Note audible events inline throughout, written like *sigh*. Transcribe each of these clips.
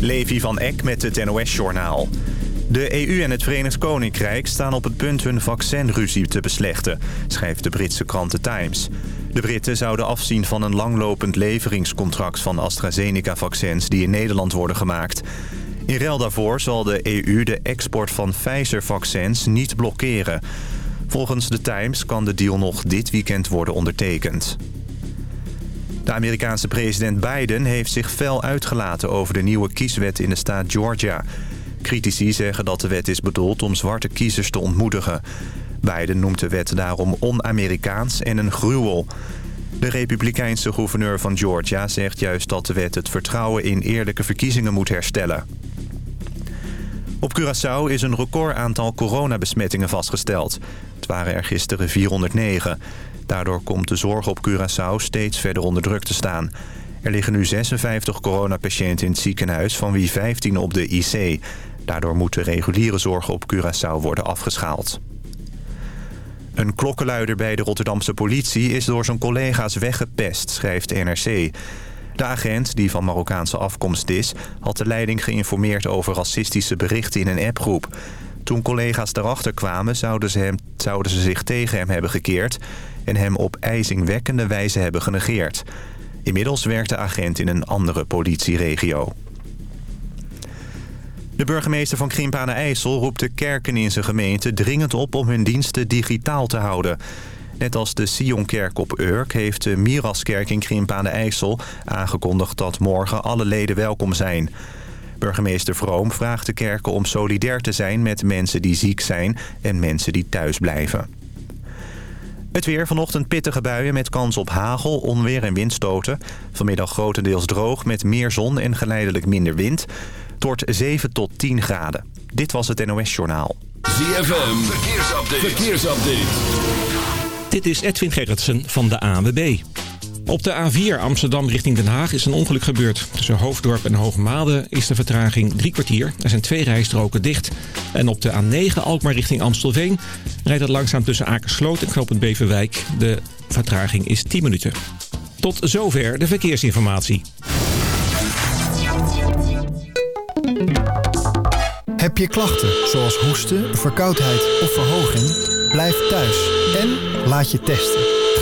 Levi van Eck met het NOS-journaal. De EU en het Verenigd Koninkrijk staan op het punt hun vaccinruzie te beslechten, schrijft de Britse krant The Times. De Britten zouden afzien van een langlopend leveringscontract van AstraZeneca-vaccins die in Nederland worden gemaakt. In ruil daarvoor zal de EU de export van Pfizer-vaccins niet blokkeren. Volgens The Times kan de deal nog dit weekend worden ondertekend. De Amerikaanse president Biden heeft zich fel uitgelaten over de nieuwe kieswet in de staat Georgia. Critici zeggen dat de wet is bedoeld om zwarte kiezers te ontmoedigen. Biden noemt de wet daarom on-Amerikaans en een gruwel. De republikeinse gouverneur van Georgia zegt juist dat de wet het vertrouwen in eerlijke verkiezingen moet herstellen. Op Curaçao is een recordaantal coronabesmettingen vastgesteld. Het waren er gisteren 409. Daardoor komt de zorg op Curaçao steeds verder onder druk te staan. Er liggen nu 56 coronapatiënten in het ziekenhuis, van wie 15 op de IC. Daardoor moet de reguliere zorg op Curaçao worden afgeschaald. Een klokkenluider bij de Rotterdamse politie is door zijn collega's weggepest, schrijft NRC. De agent, die van Marokkaanse afkomst is, had de leiding geïnformeerd over racistische berichten in een appgroep. Toen collega's daarachter kwamen, zouden ze, hem, zouden ze zich tegen hem hebben gekeerd... en hem op ijzingwekkende wijze hebben genegeerd. Inmiddels werkt de agent in een andere politieregio. De burgemeester van Krimpen-IJssel roept de kerken in zijn gemeente dringend op om hun diensten digitaal te houden. Net als de Sionkerk op Urk heeft de Miraskerk in Krimpen-IJssel aangekondigd dat morgen alle leden welkom zijn. Burgemeester Vroom vraagt de kerken om solidair te zijn met mensen die ziek zijn en mensen die thuis blijven. Het weer vanochtend pittige buien met kans op hagel, onweer en windstoten. Vanmiddag grotendeels droog met meer zon en geleidelijk minder wind. Het wordt 7 tot 10 graden. Dit was het NOS Journaal. ZFM, verkeersupdate. verkeersupdate. Dit is Edwin Gerritsen van de ANWB. Op de A4 Amsterdam richting Den Haag is een ongeluk gebeurd. Tussen Hoofddorp en Hoogmade is de vertraging drie kwartier. Er zijn twee rijstroken dicht. En op de A9 Alkmaar richting Amstelveen rijdt het langzaam tussen Akersloot en Knopend Beverwijk. De vertraging is 10 minuten. Tot zover de verkeersinformatie. Heb je klachten zoals hoesten, verkoudheid of verhoging? Blijf thuis en laat je testen.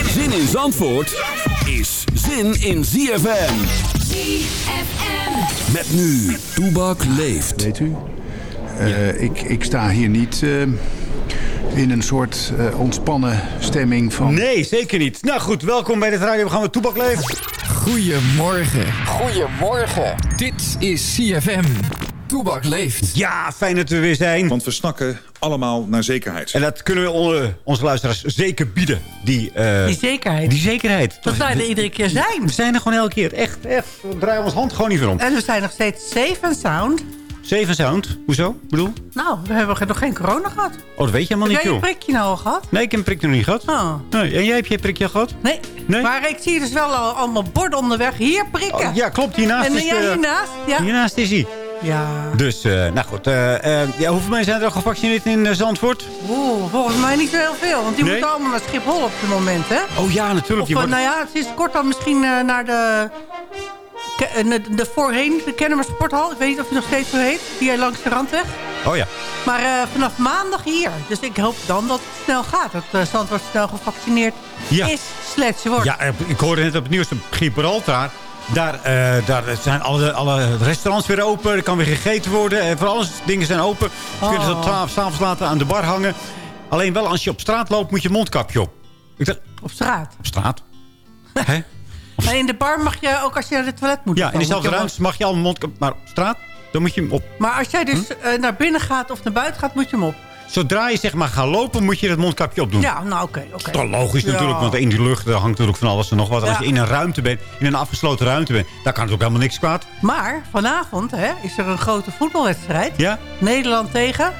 Zin in Zandvoort is zin in ZFM. ZFM. Met nu, Toebak leeft. Weet u, eh, ik, ik sta hier niet eh, in een soort eh, ontspannen stemming van... Nee, zeker niet. Nou goed, welkom bij dit radioprogramma Toebak leeft. Goedemorgen. Goedemorgen. Dit is CFM. Toebak leeft. Ja, fijn dat we weer zijn. Want we snakken allemaal naar zekerheid. En dat kunnen we onze, onze luisteraars zeker bieden. Die, uh, die zekerheid. Die zekerheid. Dat zou je er iedere keer zijn. We zijn er gewoon elke keer. Echt, echt. We draaien ons hand gewoon niet meer om. En we zijn nog steeds safe and sound. Safe and sound? Hoezo? Ik bedoel? Nou, we hebben nog geen corona gehad. Oh, dat weet je helemaal heb niet, joh. Heb jij een prikje nou al gehad? Nee, ik heb een prikje nog niet gehad. Oh. Nee. En jij heb je een prikje al gehad? Nee. nee. Maar ik zie dus wel al allemaal borden onderweg. Hier prikken. Oh, ja, klopt. Hiernaast en, is ja, de, hiernaast. Ja. Hiernaast is hij. Ja. Dus, uh, nou goed. Uh, uh, ja, hoeveel mensen zijn er al gevaccineerd in Zandvoort? Oeh, volgens mij niet zo heel veel. Want die nee? moeten allemaal naar Schiphol op het moment, hè? Oh ja, natuurlijk. Of, wordt... nou ja, het is kort dan misschien naar de... De, de voorheen, de Kennemer Sporthal. Ik weet niet of die nog steeds zo heet. Hier langs de randweg. Oh ja. Maar uh, vanaf maandag hier. Dus ik hoop dan dat het snel gaat. Dat uh, Zandvoort snel gevaccineerd ja. is. Slechts wordt. Ja, ik hoorde net op het nieuws op Gibraltar. Daar, uh, daar zijn alle, alle restaurants weer open. Er kan weer gegeten worden. En voor alles dingen zijn open. Oh. kunnen ze tot 12 s'avonds laten aan de bar hangen. Alleen wel als je op straat loopt, moet je mondkapje op. Ik dacht, Op straat. op straat? *laughs* Hè? Maar in de bar mag je ook als je naar het toilet moet. Ja, dan in dezelfde je ruimte mag je al een mondkapje... Maar op straat, dan moet je hem op. Maar als jij dus Hm? eh, naar binnen gaat of naar buiten gaat, moet je hem op. Zodra je zeg maar gaat lopen, moet je dat mondkapje opdoen. Ja, nou oké. oké. Dat is toch logisch Ja. natuurlijk, want in die lucht hangt natuurlijk van alles en nog wat. Als je in een ruimte bent, in een afgesloten ruimte bent, daar kan het ook helemaal niks kwaad. Maar vanavond hè, is er een grote voetbalwedstrijd. Ja? Nederland tegen,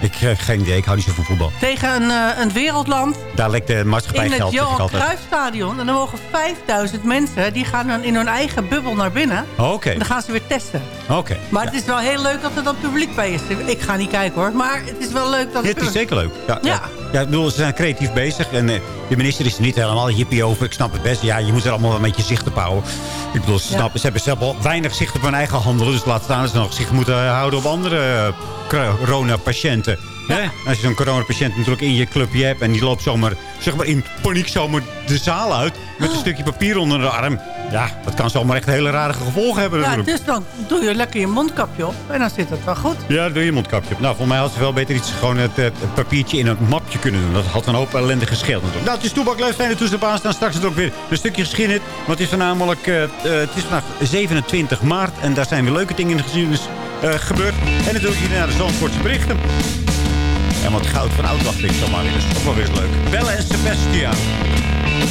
Ik heb geen idee, ik hou niet zo van voetbal. tegen een, eh, een wereldland Daar lekt de maatschappij in het geld, zeg ik Johan. Cruijffstadion. En dan mogen 5000 mensen, die gaan dan in hun eigen bubbel naar binnen. Oh, Oké, En dan gaan ze weer testen. oké. Maar Ja. het is wel heel leuk dat er dan publiek bij is. Ik ga niet kijken hoor, maar het is wel leuk dat Ja, het is zeker leuk. Ja, ja. Ja. ja. ik bedoel, ze zijn creatief bezig. En eh, de minister is er niet helemaal hippie over. Ik snap het best. Ja, je moet er allemaal wel een beetje zicht op houden. Ik bedoel, ze, Ja. hebben zelf al weinig zicht op hun eigen handelen. Dus laat staan dat ze nog zicht moeten houden op andere eh, coronapatiënten. Hè? Als je zo'n coronapatiënt natuurlijk in je clubje hebt... en die loopt zomaar, zeg maar in paniek zomaar de zaal uit... met een stukje papier onder de arm. Ja, dat kan zomaar echt hele rare gevolgen hebben Ja, natuurlijk. dus dan doe je lekker je mondkapje op en dan zit het wel goed. Ja, doe je mondkapje op. Nou, voor mij had ze wel beter iets gewoon het, het, papiertje in een mapje kunnen doen. Dat had een hoop ellende gescheeld natuurlijk. Nou, het is Toebak Leuf. Fijne toestel aan staan. Straks is het ook weer een stukje geschiedenis. Want het is namelijk, eh, eh, het is vandaag 27 maart. En daar zijn weer leuke dingen in de geschiedenis eh, gebeurd. En natuurlijk hier naar de Zandvoortse berichten. En wat goud van oud dacht ik zomaar weer. Dat is ook wel weer leuk. Belle en Sebastian.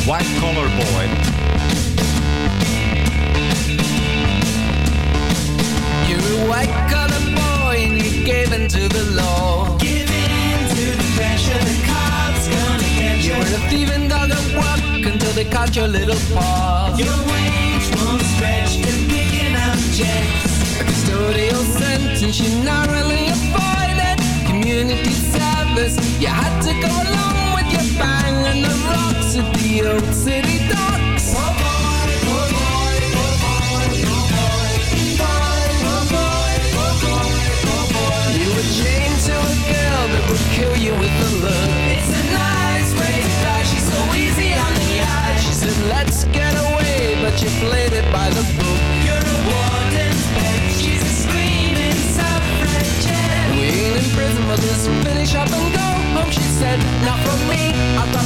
White Collar Boy. White collar boy and you gave in to the law. Give in to the pressure, the cops gonna get you. You're a thieving dog at work until they caught your little paw. Your wage won't stretch to picking up checks. A custodial sentence you narrowly avoided. Community service, you had to go along with your bang and the rocks at the old city docks. With a look. It's a nice way to die. She's so easy on the eye. She said, let's get away, but you played it by the book. You're a warden's pet. She's a screaming suffragette. We ain't in prison, but let's finish up and go home. She said, not for me. I've got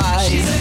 right.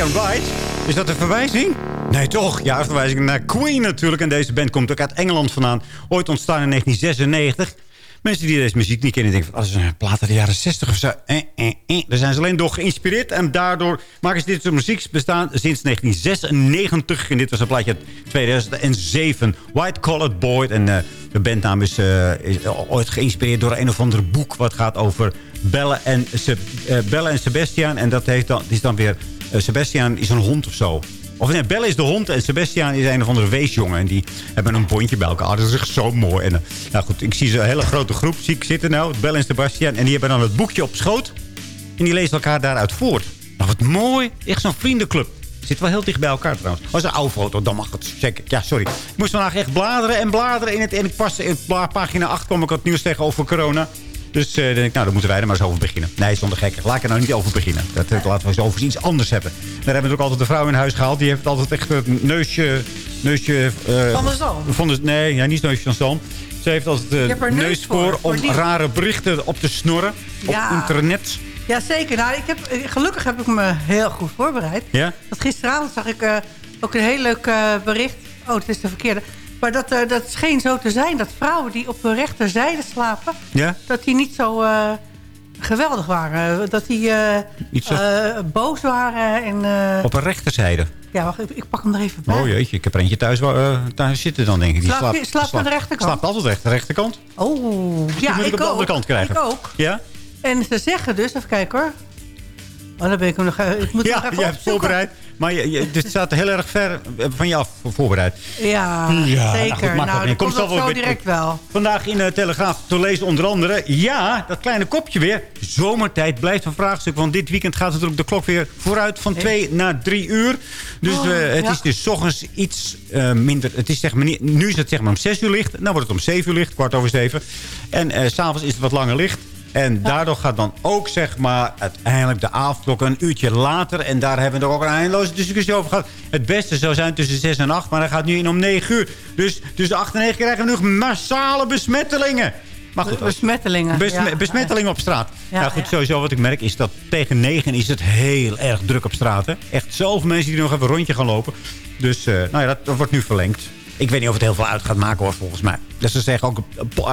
And ride. Is dat een verwijzing? Nee, toch? Ja, een verwijzing naar Queen natuurlijk. En deze band komt ook uit Engeland vandaan. Ooit ontstaan in 1996. Mensen die deze muziek niet kennen, denken van... Oh, dat is een plaat uit de jaren 60 of zo. Eh, eh, eh. Daar zijn ze alleen door geïnspireerd. En daardoor maken ze dit soort muziek bestaan sinds 1996. En dit was een plaatje uit 2007. White Collared Boy. En eh, de bandnaam is, eh, is ooit geïnspireerd door een of ander boek... wat gaat over Belle en, Belle en Sebastian. En dat heeft dan, is dan weer... eh, Sebastian is een hond of zo. Of nee, Belle is de hond en Sebastian is een of andere weesjongen. En die hebben een bondje bij elkaar. Dat is echt zo mooi. En, eh, nou goed, ik zie ze een hele grote groep zie zitten nou. Belle en Sebastian. En die hebben dan het boekje op schoot. En die lezen elkaar daaruit voort. Nou, wat mooi. Echt zo'n vriendenclub. Zit wel heel dicht bij elkaar trouwens. Als een oude foto, dan mag het zeker. Ja, sorry. Ik moest vandaag echt bladeren en bladeren in het... En ik pas in pagina 8 kwam ik wat nieuws tegen over corona. Dus eh, denk ik, nou, dan moeten wij er maar eens over beginnen. Nee, zonder gekken. Laat ik er nou niet over beginnen. Dat, eh, laten we eens over iets anders hebben. Daar hebben we natuurlijk altijd de vrouw in huis gehaald. Die heeft altijd echt het neusje... neusje eh, Van de zalm. Van de, nee, ja, niet neusje van zalm. Ze heeft altijd er neus neus voor, om rare berichten op te snorren. Ja. Op internet. Ja, zeker. Nou, ik heb, gelukkig heb ik me heel goed voorbereid. Ja? Want gisteravond zag ik ook een heel leuk bericht. Oh, het is de verkeerde. Maar dat, eh, dat scheen zo te zijn dat vrouwen die op hun rechterzijde slapen... Ja? dat die niet zo eh, geweldig waren. Dat die eh, zo- eh, boos waren. En, Op een rechterzijde. ja, wacht, ik, ik pak hem er even bij. Oh jeetje, ik heb er eentje thuis, zitten dan denk ik. Die Slaap je- slaapt aan de rechterkant? Slaapt altijd recht, de rechterkant. Oh, Die ja, moet ik, ik op de ook. andere kant krijgen. Ik ook. Ja? En ze zeggen dus, even kijken hoor. Oh, dan ben ik hem nog, ik moet Ja, nog even je hebt voorbereid. Maar je, je, dit staat heel erg ver eh, van je af voor- voorbereid. Ja, Ja, nou zeker. Nou, dat komt dat zo weer- direct wel. Vandaag in de Telegraaf te lezen onder andere... Ja, dat kleine kopje weer. Zomertijd blijft een vraagstuk. Want dit weekend gaat natuurlijk de klok weer vooruit van 2 naar 3 uur. Dus Oh, eh, het ja. is dus 's ochtends iets eh, minder... Het is zeg maar, nu is het zeg maar om 6 uur licht. Dan wordt het om 7 uur licht, kwart over 7. En eh, s s'avonds is het wat langer licht. En *laughs* daardoor gaat dan ook zeg maar uiteindelijk de avondklok een uurtje later. En daar hebben we er ook een eindeloze discussie over gehad. Het beste zou zijn tussen 6 en 8, maar hij gaat nu in om 9 uur. Dus tussen 8 en 9 krijgen we nog massale besmettelingen. Maar goed, Besmettelingen. Besme- ja. besmettelingen op straat. Ja, nou goed, sowieso wat ik merk is dat tegen 9 is het heel erg druk op straat. Hè? Echt zoveel mensen die nog even een rondje gaan lopen. Dus eh, nou ja, dat, dat wordt nu verlengd. Ik weet niet of het heel veel uit gaat maken hoor, volgens mij. Dus ze zeggen ook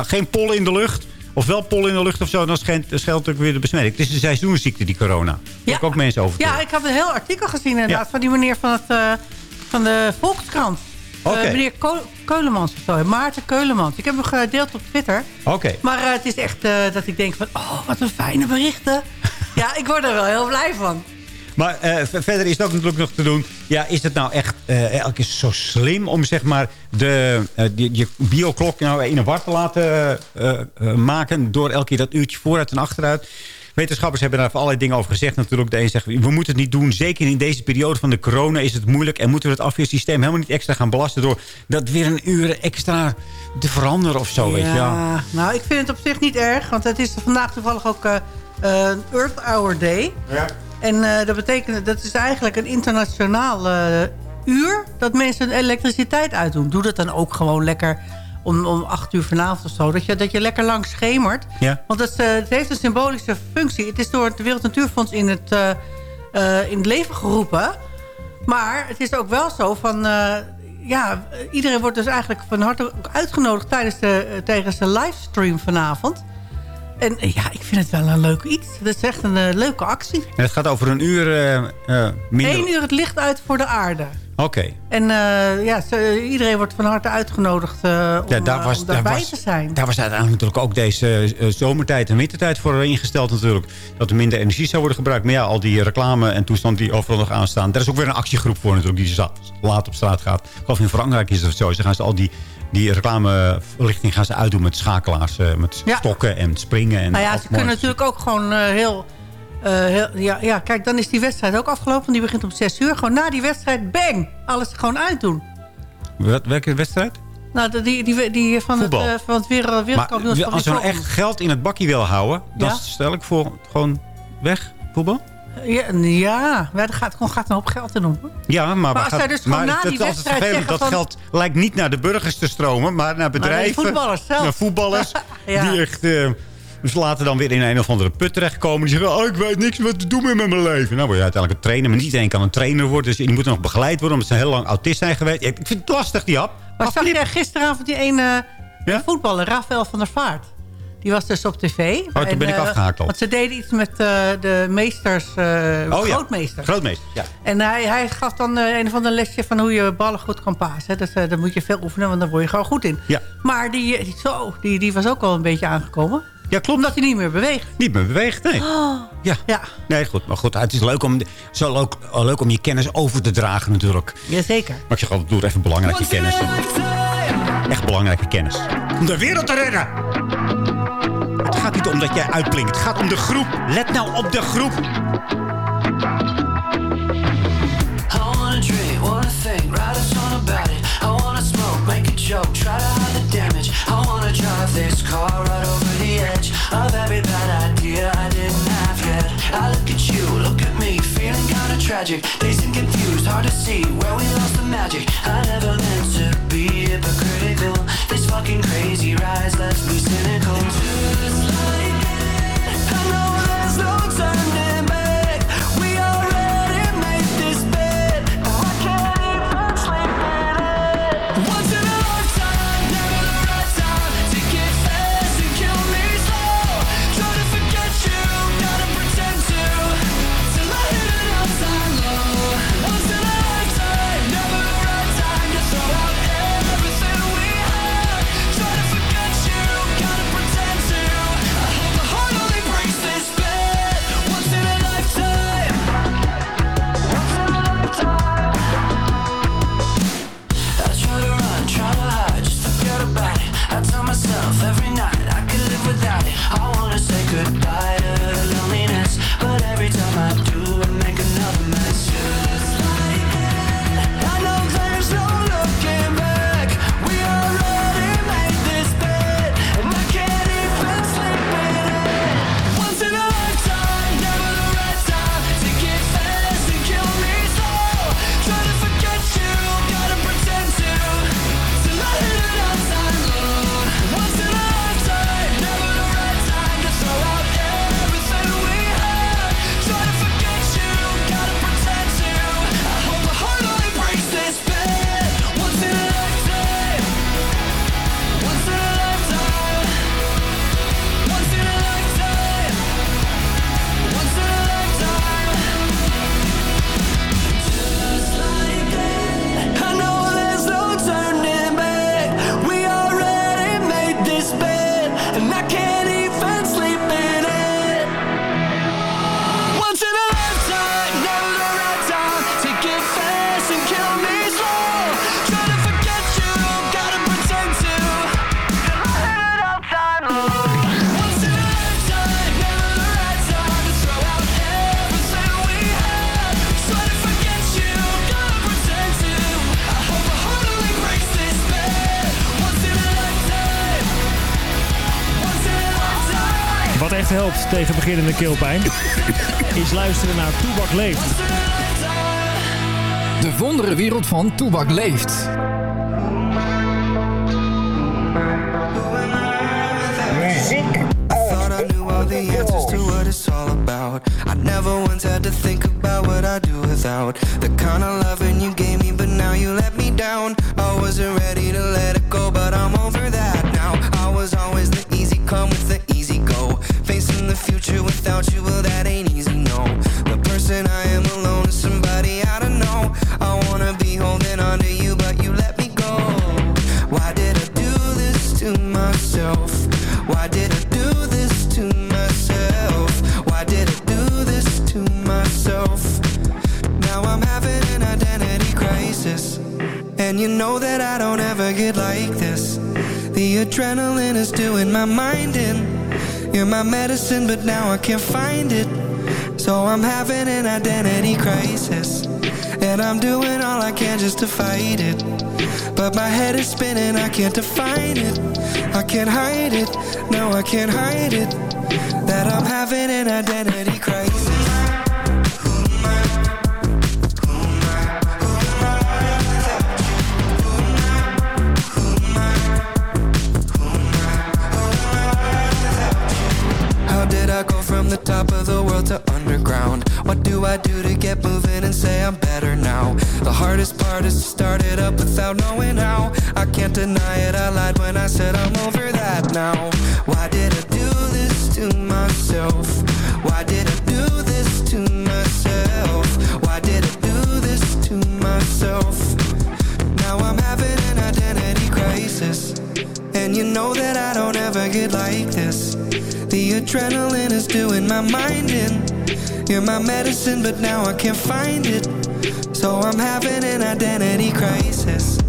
geen pollen in de lucht. Of wel pollen in de lucht of zo. Dan scheelt ook weer de besmetting. Het is een seizoensziekte, die corona. Daar heb ik ook mensen over. Ja, ik had een heel artikel gezien inderdaad van die meneer van, het, eh, van de Volkskrant. Eh, meneer Ko- Keulemans of zo. Maarten Keulemans. Ik heb hem gedeeld op Twitter. Oké. Maar eh, het is echt dat ik denk van... Oh, wat een fijne berichten. *laughs* ja, ik word er wel heel blij van. Maar eh, verder is het ook natuurlijk nog te doen. Ja, is het nou echt eh, elke keer zo slim om zeg maar de, eh, die, je bioklok nou in een war te laten maken... door elke keer dat uurtje vooruit en achteruit... Wetenschappers hebben daar allerlei dingen over gezegd natuurlijk. De een zegt, we moeten het niet doen. Zeker in deze periode van de corona is het moeilijk. En moeten we het afweersysteem helemaal niet extra gaan belasten... door dat weer een uur extra te veranderen of zo. Weet je. Ja. nou, ik vind het op zich niet erg. Want het is vandaag toevallig ook Earth Hour Day. Ja. En eh, dat betekent, dat is eigenlijk een internationaal eh, uur... dat mensen hun elektriciteit uitdoen. Doe dat dan ook gewoon lekker om, om acht uur vanavond of zo. Dat je, dat je lekker lang schemert. Ja. Want het, eh, het heeft een symbolische functie. Het is door het Wereld Natuurfonds in het, in het leven geroepen. Maar het is ook wel zo van... ja, iedereen wordt dus eigenlijk van harte uitgenodigd... tijdens de, tijdens de livestream vanavond. En eh, ja, ik vind het wel een leuk iets. Het is echt een eh, leuke actie. En het gaat over een uur eh, minder... Eén uur het licht uit voor de aarde. Oké. En eh, ja, ze- iedereen wordt van harte uitgenodigd eh, om, Ja, daar eh, was, om daar daarbij was, te zijn. Daar was uiteindelijk natuurlijk ook deze zomertijd en wintertijd voor ingesteld natuurlijk. Dat er minder energie zou worden gebruikt. Maar ja, al die reclame en toestand die overal nog aanstaan. Daar is ook weer een actiegroep voor natuurlijk die laat op straat gaat. Ik geloof in Frankrijk is het zo. Ze gaan ze al die, die reclameverlichting gaan ze uitdoen met schakelaars. met Ja. stokken en springen. En Nou ja, ze kunnen natuurlijk ook gewoon heel... eh, heel ja, ja, kijk, dan is die wedstrijd ook afgelopen. want Die begint om 6 uur. Gewoon na die wedstrijd, bang! Alles gewoon uitdoen. Wat, welke wedstrijd? Nou, de- die, die, die van, het, eh, van het wereld, Maar wereldkampioenschap. als we nou echt geld in het bakje willen houden... dan Ja. stel ik voor gewoon weg, voetbal. Ja, ja, maar gaat, gewoon, gaat een hoop geld in om. Ja, maar, Maar als zij dus gewoon maar na die wedstrijd Dat van- geld lijkt niet naar de burgers te stromen, maar naar bedrijven. voetballers zelf. Naar voetballers. *laughs* Ja. Die echt... eh, dus laten dan weer in een of andere put terechtkomen. Die zeggen, oh, ik weet niks wat te doen meer met mijn leven. Nou word je uiteindelijk een trainer. Maar niet iedereen kan een trainer worden. Dus die moeten nog begeleid worden. Omdat ze heel lang autist zijn geweest. Ik vind het lastig, die hap. Maar zag jij gisteravond die ene Ja? voetballer, Rafael van der Vaart? Die was dus op tv. Oh, toen ben ik eh, afgehaakt al. Want ze deden iets met eh, de meesters, eh Oh ja. Grootmeester, ja. En hij, hij gaf dan eh, een of ander lesje van hoe je ballen goed kan pasen. Dus eh, daar moet je veel oefenen, want dan word je gewoon goed in. Ja. Maar die, die, zo, die, die was ook al een beetje aangekomen. Ja, klopt. Omdat hij niet meer beweegt. Niet meer beweegt, nee. Ja. Ja, Nee, goed. Maar goed, het is leuk om, zo leuk, oh, leuk om je kennis over te dragen natuurlijk. jazeker. Maar ik zeg altijd, doe even belangrijke kennis. Echt belangrijke kennis. Om de wereld te redden. Het gaat niet om dat jij uitblinkt. Het gaat om de groep. Let nou op de groep. I wanna drink, wanna think, write a song about it. I wanna smoke, make a joke, try to hide the damage. I wanna drive this car right over tragic. Dazed and confused, hard to see where we lost the magic. I never meant to be hypocritical. This fucking crazy rise left me cynical. Beginnende keelpijn... is luisteren naar Toebak Leeft. De wondere wereld van Toebak leeft. Thought I knew all the answers to what it's all about. I never once had to think about what I do without the kind of loving you know that I don't ever get like this. The adrenaline is doing my mind in. You're my medicine, but now I can't find it. So I'm having an identity crisis. And I'm doing all I can just to fight it. But my head is spinning, I can't define it. I can't hide it, no, I can't hide it. That I'm having an identity the top of the world to underground? What do I do to get moving and say I'm better now? The hardest part is to start it up without knowing how. I can't deny it, I lied when I said I'm over that now. Why did I do this to myself? Why did I do this to myself? Why did I do this to myself? Now I'm having an identity crisis. And you know that I get like this. The adrenaline is doing my mind in. You're my medicine, but now I can't find it. So I'm having an identity crisis.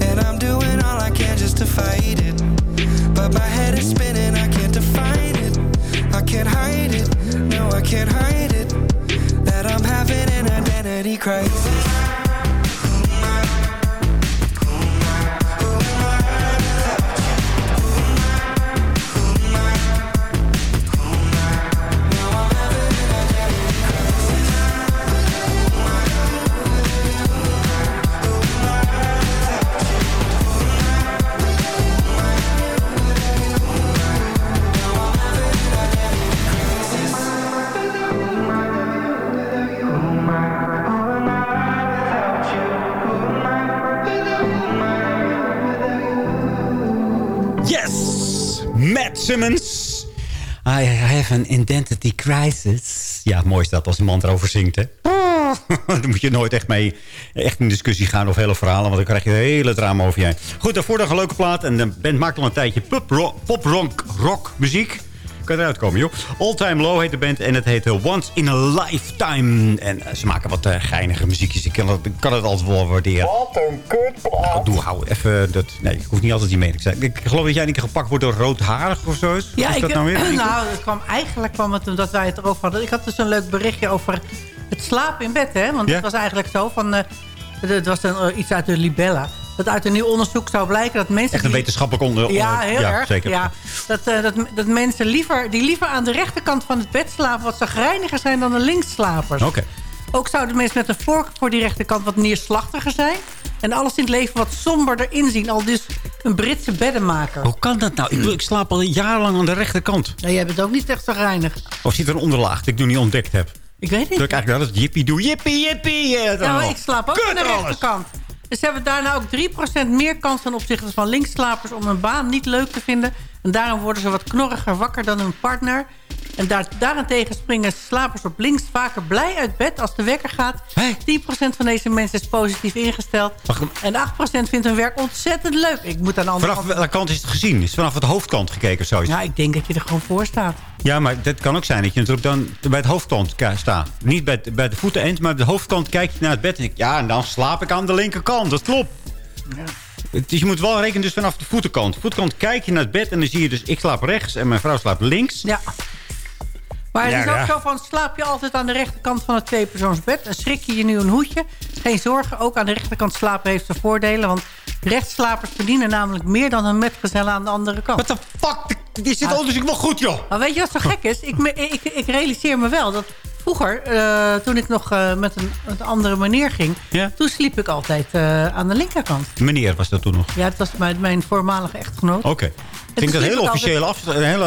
And I'm doing all I can just to fight it. But my head is spinning, I can't define it. I can't hide it, no, I can't hide it. That I'm having an identity crisis. Simmons. I, have an identity crisis. Ja, mooi is dat als een man erover zingt, hè? *laughs* Dan moet je nooit echt mee echt in discussie gaan of hele verhalen... want dan krijg je een hele drama over jij. Goed, daarvoor nog een leuke plaat. En de band maakt al een tijdje pop-rock rock muziek. Kan eruit komen, joh. All Time Low heet de band en het heet eh, Once in a Lifetime. En eh, ze maken wat eh, geinige muziekjes. Ik kan het, ik kan het altijd wel waarderen. Wat een kutplaat. Doe, hou even dat... Nee, ik hoef niet altijd die mening te zijn. Ik geloof dat jij niet gepakt wordt door roodharig of zo is. Ja, is ik, dat nou weer? *clears throat* nou, het kwam, eigenlijk kwam het omdat wij het erover hadden. Ik had dus een leuk berichtje over het slapen in bed, hè. Want Ja? het was eigenlijk zo van... eh, het was een, eh, iets uit de Libella. Dat uit een nieuw onderzoek zou blijken dat mensen... Echt een wetenschappelijk onder... Ja, heel erg. Zeker. Ja, dat, eh, dat, dat mensen liever, die liever aan de rechterkant van het bed slapen... wat zagrijniger zijn dan de linksslapers. Oké. Ook zouden mensen met een voorkeur voor die rechterkant wat neerslachtiger zijn. En alles in het leven wat somberder inzien. Al dus een Britse beddenmaker. Hoe kan dat nou? Ik, bedoel, ik slaap al jarenlang aan de rechterkant. Nou, jij bent ook niet echt zagrijnig. Of zit er een onderlaag die ik nog niet ontdekt heb? Ik weet niet. Dat ik eigenlijk wel eens jippie doe. Jippie, jippie. eh, Ja, al. ik slaap ook Kut aan de alles. Dus ze hebben daarna ook 3% meer kans ten opzichte van linksslapers... om een baan niet leuk te vinden. En daarom worden ze wat knorriger wakker dan hun partner. En daar, daarentegen springen slapers op links vaker blij uit bed als de wekker gaat. 10% van deze mensen is positief ingesteld. En 8% vindt hun werk ontzettend leuk. Ik moet aan de andere Vanaf kant... welke kant is het gezien? Is het vanaf het hoofdkant gekeken of zoiets? Ja, ik denk dat je er gewoon voor staat. Ja, maar dat kan ook zijn dat je natuurlijk dan bij het hoofdkant ka- staat. Niet bij, het- bij de voeten eens, maar bij de hoofdkant kijk je naar het bed en ik, ja, en dan slaap ik aan de linkerkant. Dat klopt. Dus je moet wel rekenen dus vanaf de voetenkant. De voetenkant kijk je naar het bed en dan zie je dus, ik slaap rechts en mijn vrouw slaapt links. Ja. Maar het is ook zo van, slaap je altijd aan de rechterkant van het tweepersoonsbed... en schrik je je nu een hoedje. Geen zorgen, ook aan de rechterkant slapen heeft zijn voordelen... want rechtsslapers verdienen namelijk meer dan hun metgezellen aan de andere kant. What the fuck? Die zit onderzoek wel goed, joh. Maar weet je wat zo gek is? Ik, ik, ik realiseer me wel dat vroeger, eh, toen ik nog eh, met een, een andere meneer ging... Ja? toen sliep ik altijd eh, aan de linkerkant. Meneer was dat toen nog. Ja, dat was mijn, mijn voormalige echtgenoot. Oké. Ik denk dat een ik officiële af, een hele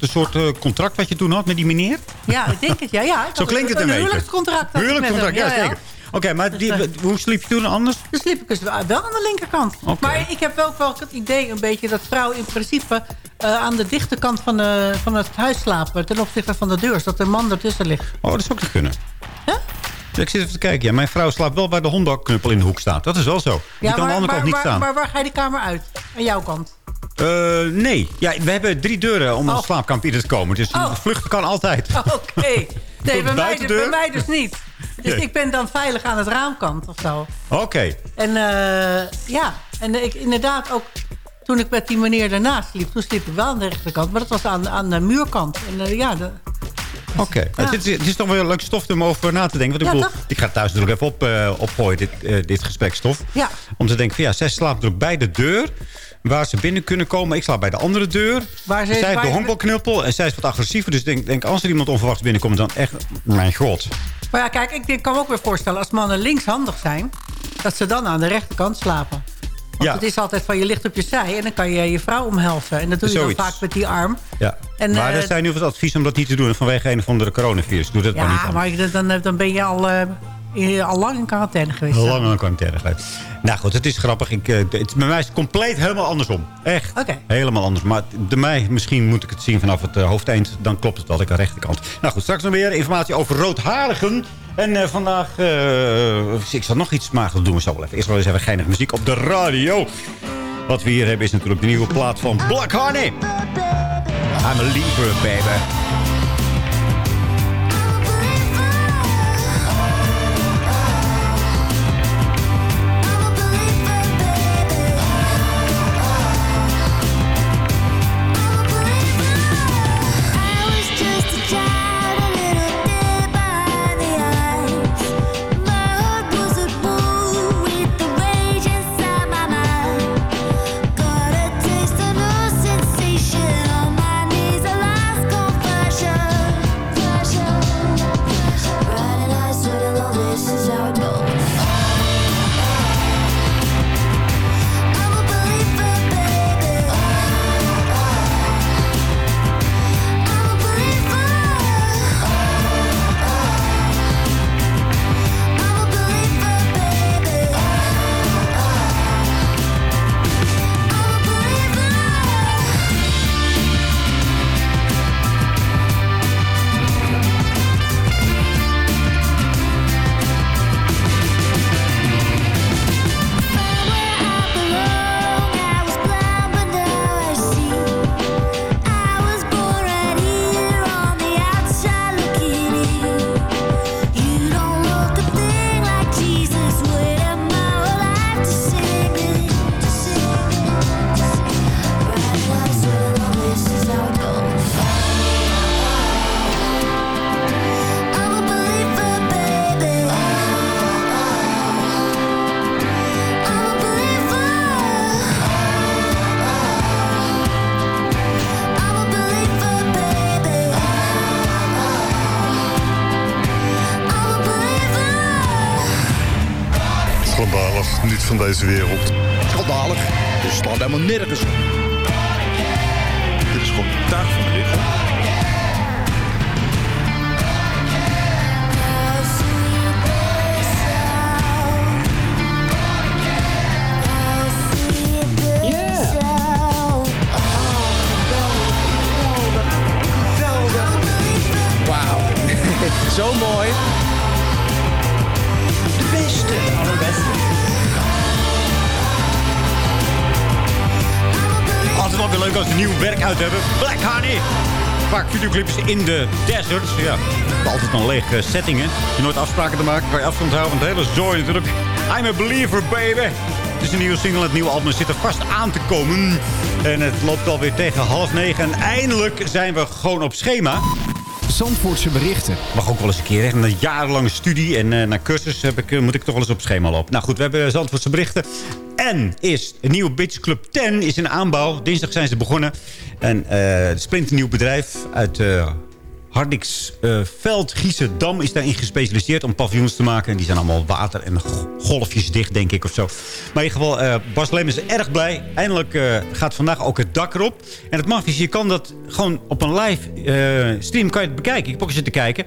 een soort eh, contract wat je toen had met die meneer. Ja, ik denk het. Ja, ja. *laughs* Zo klinkt het een beetje. huwelijkscontract. ik Huwelijkscontract, met ja, zeker. Oké, maar die, hoe sliep je toen anders? Dus sliep ik dus wel aan de linkerkant. Maar ik heb ook wel het idee een beetje dat vrouwen in principe... eh, aan de dichte kant van, de, van het huis slapen... ten opzichte van de deur, zodat de man ertussen ligt. Oh, dat zou ook kunnen. Ja, ik zit even te kijken. Ja, mijn vrouw slaapt wel bij de hondenknuppel in de hoek staat. Dat is wel zo. Die kan aan de andere maar, kant niet maar, staan. Maar waar ga je die kamer uit? Aan jouw kant? Eh, nee. Ja, we hebben drie deuren om Oh. een slaapkamer binnen te komen. Dus Oh. vluchten kan altijd. *laughs* Oké. Nee, bij mij, buitendeur? bij mij dus niet. Dus *laughs* Nee. ik ben dan veilig aan het raamkant of zo. Oké. En eh, ja, en ik, inderdaad ook... Toen ik met die meneer daarnaast sliep, toen sliep ik wel aan de rechterkant. Maar dat was aan, aan de muurkant. En eh, ja, de, Oké. Het, is- het is toch wel leuk stof om over na te denken. Want ik, Ja, bedoel, ik ga thuis natuurlijk even op, opgooien, dit, eh, dit gesprekstof. Ja. Om te denken van ja, zij slaapt natuurlijk bij de deur. Waar ze binnen kunnen komen. Ik slaap bij de andere deur. Waar ze- zij heeft de honkbalknuppel. En zij is wat agressiever. Dus ik denk, denk, als er iemand onverwachts binnenkomt, dan echt... Mijn god. Maar ja, kijk, ik denk- kan me ook weer voorstellen... als mannen linkshandig zijn... dat ze dan aan de rechterkant slapen. Want Ja. het is altijd van je ligt op je zij... en dan kan je je vrouw omhelzen. En dat doe je Zoiets. dan vaak met die arm. Ja. En, maar eh, er zijn nu wat advies om dat niet te doen vanwege een of andere coronavirus. Doe dat maar niet Ja, maar dan, dan ben je al... eh, al lang in quarantaine geweest. Zijn. lang aan quarantaine geweest. Nou goed, het is grappig. Ik, eh, het, bij mij is het compleet helemaal andersom. Echt. Helemaal anders. Maar bij mij, misschien moet ik het zien vanaf het eh, hoofdeind. Dan klopt het wel, ik aan de rechterkant. Nou goed, straks nog meer informatie over roodharigen. En eh, vandaag, eh, ik zal nog iets, maar dat doen we zo wel even. Eerst wel eens even geinig muziek op de radio. Wat we hier hebben is natuurlijk de nieuwe plaat van Black Honey. I'm a leaver, baby. Deze wereld. Schandalig. Dus het slaat helemaal nergens uit hebben. Black Honey. Vaak videoclips in de desert. Ja, altijd een lege setting, hè. Als je nooit afspraken te maken, kan je afstand houden van het hele zooi natuurlijk. I'm a believer, baby. Het is een nieuwe single, het nieuwe album zit er vast aan te komen. En het loopt alweer tegen half negen. En eindelijk zijn we gewoon op schema. Zandvoortse berichten. Mag ook wel eens een keer. Na jarenlange studie en eh, na cursus heb ik, eh, moet ik toch wel eens op schema lopen. Nou goed, we hebben Zandvoortse berichten. En is een nieuwe Beach Club 10 is in aanbouw. Dinsdag zijn ze begonnen. En eh het splinternieuw bedrijf uit eh Hardix eh Veld Giesendam is daarin gespecialiseerd om paviljoens te maken. En die zijn allemaal water- en go- golfjes dicht, denk ik, of zo. Maar in ieder geval, eh, Bas Lem is erg blij. Eindelijk gaat vandaag ook het dak erop. En het maf is, je kan dat gewoon op een live stream kan je het bekijken. Ik heb ook zitten kijken.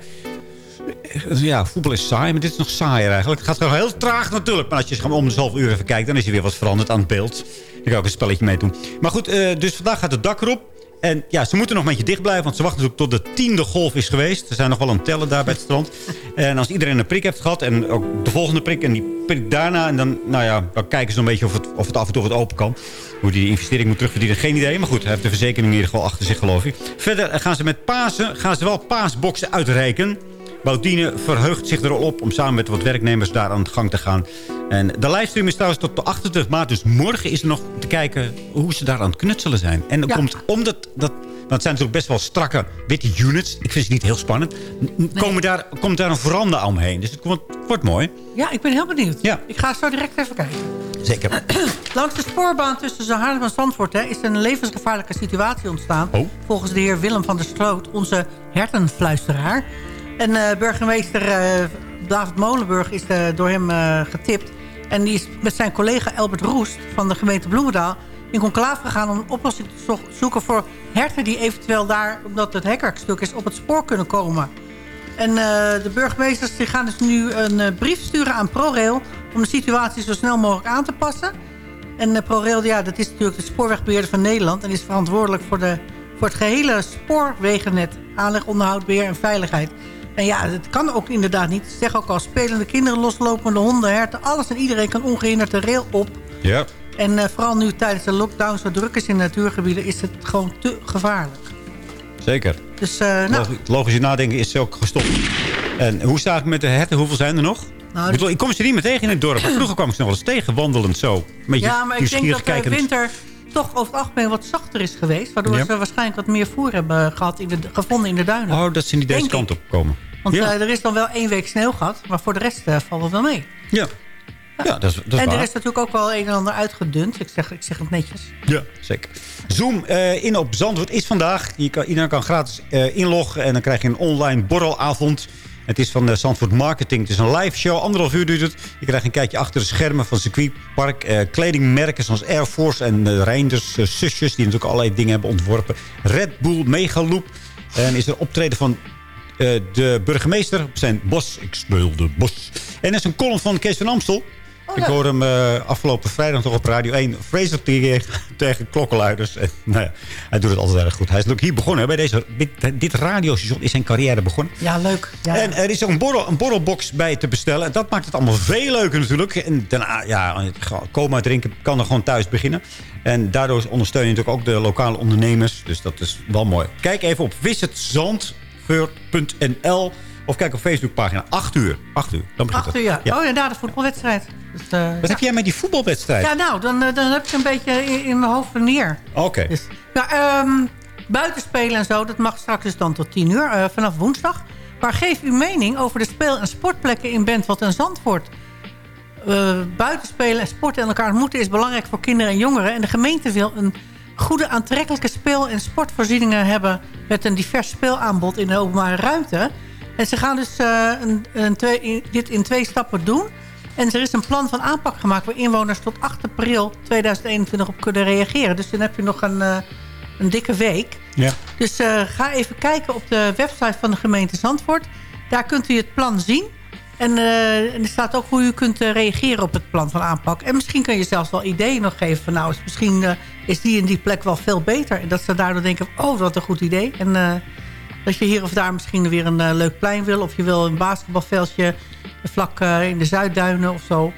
Ja, voetbal is saai, maar dit is nog saaier eigenlijk. Het gaat gewoon heel traag natuurlijk. Maar als je om de zoveel uur even kijkt, dan is er weer wat veranderd aan het beeld. Dan kan ook een spelletje mee doen. Maar goed, eh, dus vandaag gaat het dak erop. En ja, ze moeten nog een beetje dicht blijven, want ze wachten natuurlijk tot de tiende golf is geweest. Er zijn nog wel een tellen daar bij het strand. En als iedereen een prik heeft gehad en ook de volgende prik en die prik daarna... en dan, nou ja, dan kijken ze een beetje of het, of het af en toe wat open kan. Hoe die investering moet terugverdienen, geen idee. Maar goed, hij heeft de verzekering in ieder geval achter zich, geloof ik. Verder gaan ze met Pasen, gaan ze wel paasboxen uitreiken. Boudine verheugt zich er al op om samen met wat werknemers daar aan de gang te gaan. En de livestream is trouwens tot de 28 maart. Dus morgen is er nog te kijken hoe ze daar aan het knutselen zijn. En Ja. komt omdat dat... Want het zijn natuurlijk best wel strakke witte units. Ik vind ze niet heel spannend. Komen daar, komt daar een veranda omheen. Dus het wordt, wordt mooi. Ja, ik ben heel benieuwd. Ja. Ik ga zo direct even kijken. Zeker. *clears throat* Langs de spoorbaan tussen Haarlem en Zandvoort hè, is een levensgevaarlijke situatie ontstaan. Oh. Volgens de heer Willem van der Stroot, onze hertenfluisteraar. En eh, burgemeester eh, David Molenburg is eh, door hem getipt. En die is met zijn collega Albert Roest van de gemeente Bloemendaal... in conclave gegaan om een oplossing te zo- zoeken voor herten... die eventueel daar, omdat het hekwerkstuk is, op het spoor kunnen komen. En de burgemeesters die gaan dus nu een brief sturen aan ProRail... om de situatie zo snel mogelijk aan te passen. En ProRail, ja, dat is natuurlijk de spoorwegbeheerder van Nederland... en is verantwoordelijk voor, de, voor het gehele spoorwegennet. Aanleg, onderhoud, beheer en veiligheid. En ja, het kan ook inderdaad niet. Ze zeggen ook al, spelende kinderen, loslopende honden, herten... alles en iedereen kan ongehinderd de rail op... Ja. En eh, vooral nu tijdens de lockdown zo druk is in de natuurgebieden... is het gewoon te gevaarlijk. Zeker. Dus uh, nou, Logisch, logisch nadenken is ook gestopt. En hoe staat het met de herten? Hoeveel zijn er nog? Nou, ik, ik kom ze niet meer tegen in het dorp. Vroeger kwam ik ze nog wel eens tegen, wandelend zo. Een beetje ja, maar ik denk dat de kijkend. winter toch over het algemeen wat zachter is geweest. Waardoor Ja. ze waarschijnlijk wat meer voer hebben gehad in de, gevonden in de duinen. Oh, dat ze niet deze kant op komen. Want ja. eh, er is dan wel één week sneeuw gehad. Maar voor de rest eh, valt het wel mee. ja. Ja, dat is, dat is en waar. er is natuurlijk ook wel een en ander uitgedund. Ik zeg, ik zeg het netjes. Ja, zeker. Zoom eh, in op Zandvoort is vandaag. Je kan, iedereen kan gratis inloggen en dan krijg je een online borrelavond. Het is van de Zandvoort Marketing. Het is een live show. Anderhalf uur duurt het. Je krijgt een kijkje achter de schermen van circuitpark. Eh, kledingmerken zoals Air Force en uh, Reinders eh, zusjes... die natuurlijk allerlei dingen hebben ontworpen. Red Bull Megaloop. En is er optreden van eh, de burgemeester op zijn bos. Ik speel de bos. En er is een column van Kees van Amstel. Ik hoorde hem eh, afgelopen vrijdag nog op Radio 1. Fraser tegen, tegen klokkenluiders. En, nou ja, hij doet het altijd erg goed. Hij is ook hier begonnen. Bij deze, dit, dit radiostation is zijn carrière begonnen. Ja, leuk. Ja. En er is ook een, borrel, een borrelbox bij te bestellen. En dat maakt het allemaal veel leuker natuurlijk. En daarna, ja, coma drinken kan er gewoon thuis beginnen. En daardoor ondersteun je natuurlijk ook de lokale ondernemers. Dus dat is wel mooi. Kijk even op visitzandvoort.nl of kijk op Facebookpagina. 8 uur. 8 uur. Dan begint Acht uur, het. ja. Oh ja, de voetbalwedstrijd. Dus, uh, Wat heb jij met die voetbalwedstrijd? Ja, nou, dan, uh, dan heb ik een beetje in, in mijn hoofd neer. Oké. Okay. Dus, nou, um, buitenspelen en zo, dat mag straks dus dan tot 10 uur, uh, vanaf woensdag. Maar geef uw mening over de speel- en sportplekken in Bentveld en Zandvoort. Uh, buitenspelen en sporten en elkaar ontmoeten is belangrijk voor kinderen en jongeren. En de gemeente wil een goede aantrekkelijke speel- en sportvoorzieningen hebben... met een divers speelaanbod in de openbare ruimte. En ze gaan dus uh, een, een twee, in, dit in twee stappen doen. En er is een plan van aanpak gemaakt... waar inwoners tot 8 april 2021 op kunnen reageren. Dus dan heb je nog een, uh, een dikke week. Ja. Dus uh, ga even kijken op de website van de gemeente Zandvoort. Daar kunt u het plan zien... En, er staat ook hoe u kunt reageren op het plan van aanpak. En misschien kun je zelfs wel ideeën nog geven van... nou, misschien uh, is die en die plek wel veel beter. En dat ze daardoor denken, oh, wat een goed idee. En dat je hier of daar misschien weer een leuk plein wil... of je wil een basketbalveldje vlak in de Zuidduinen of zo.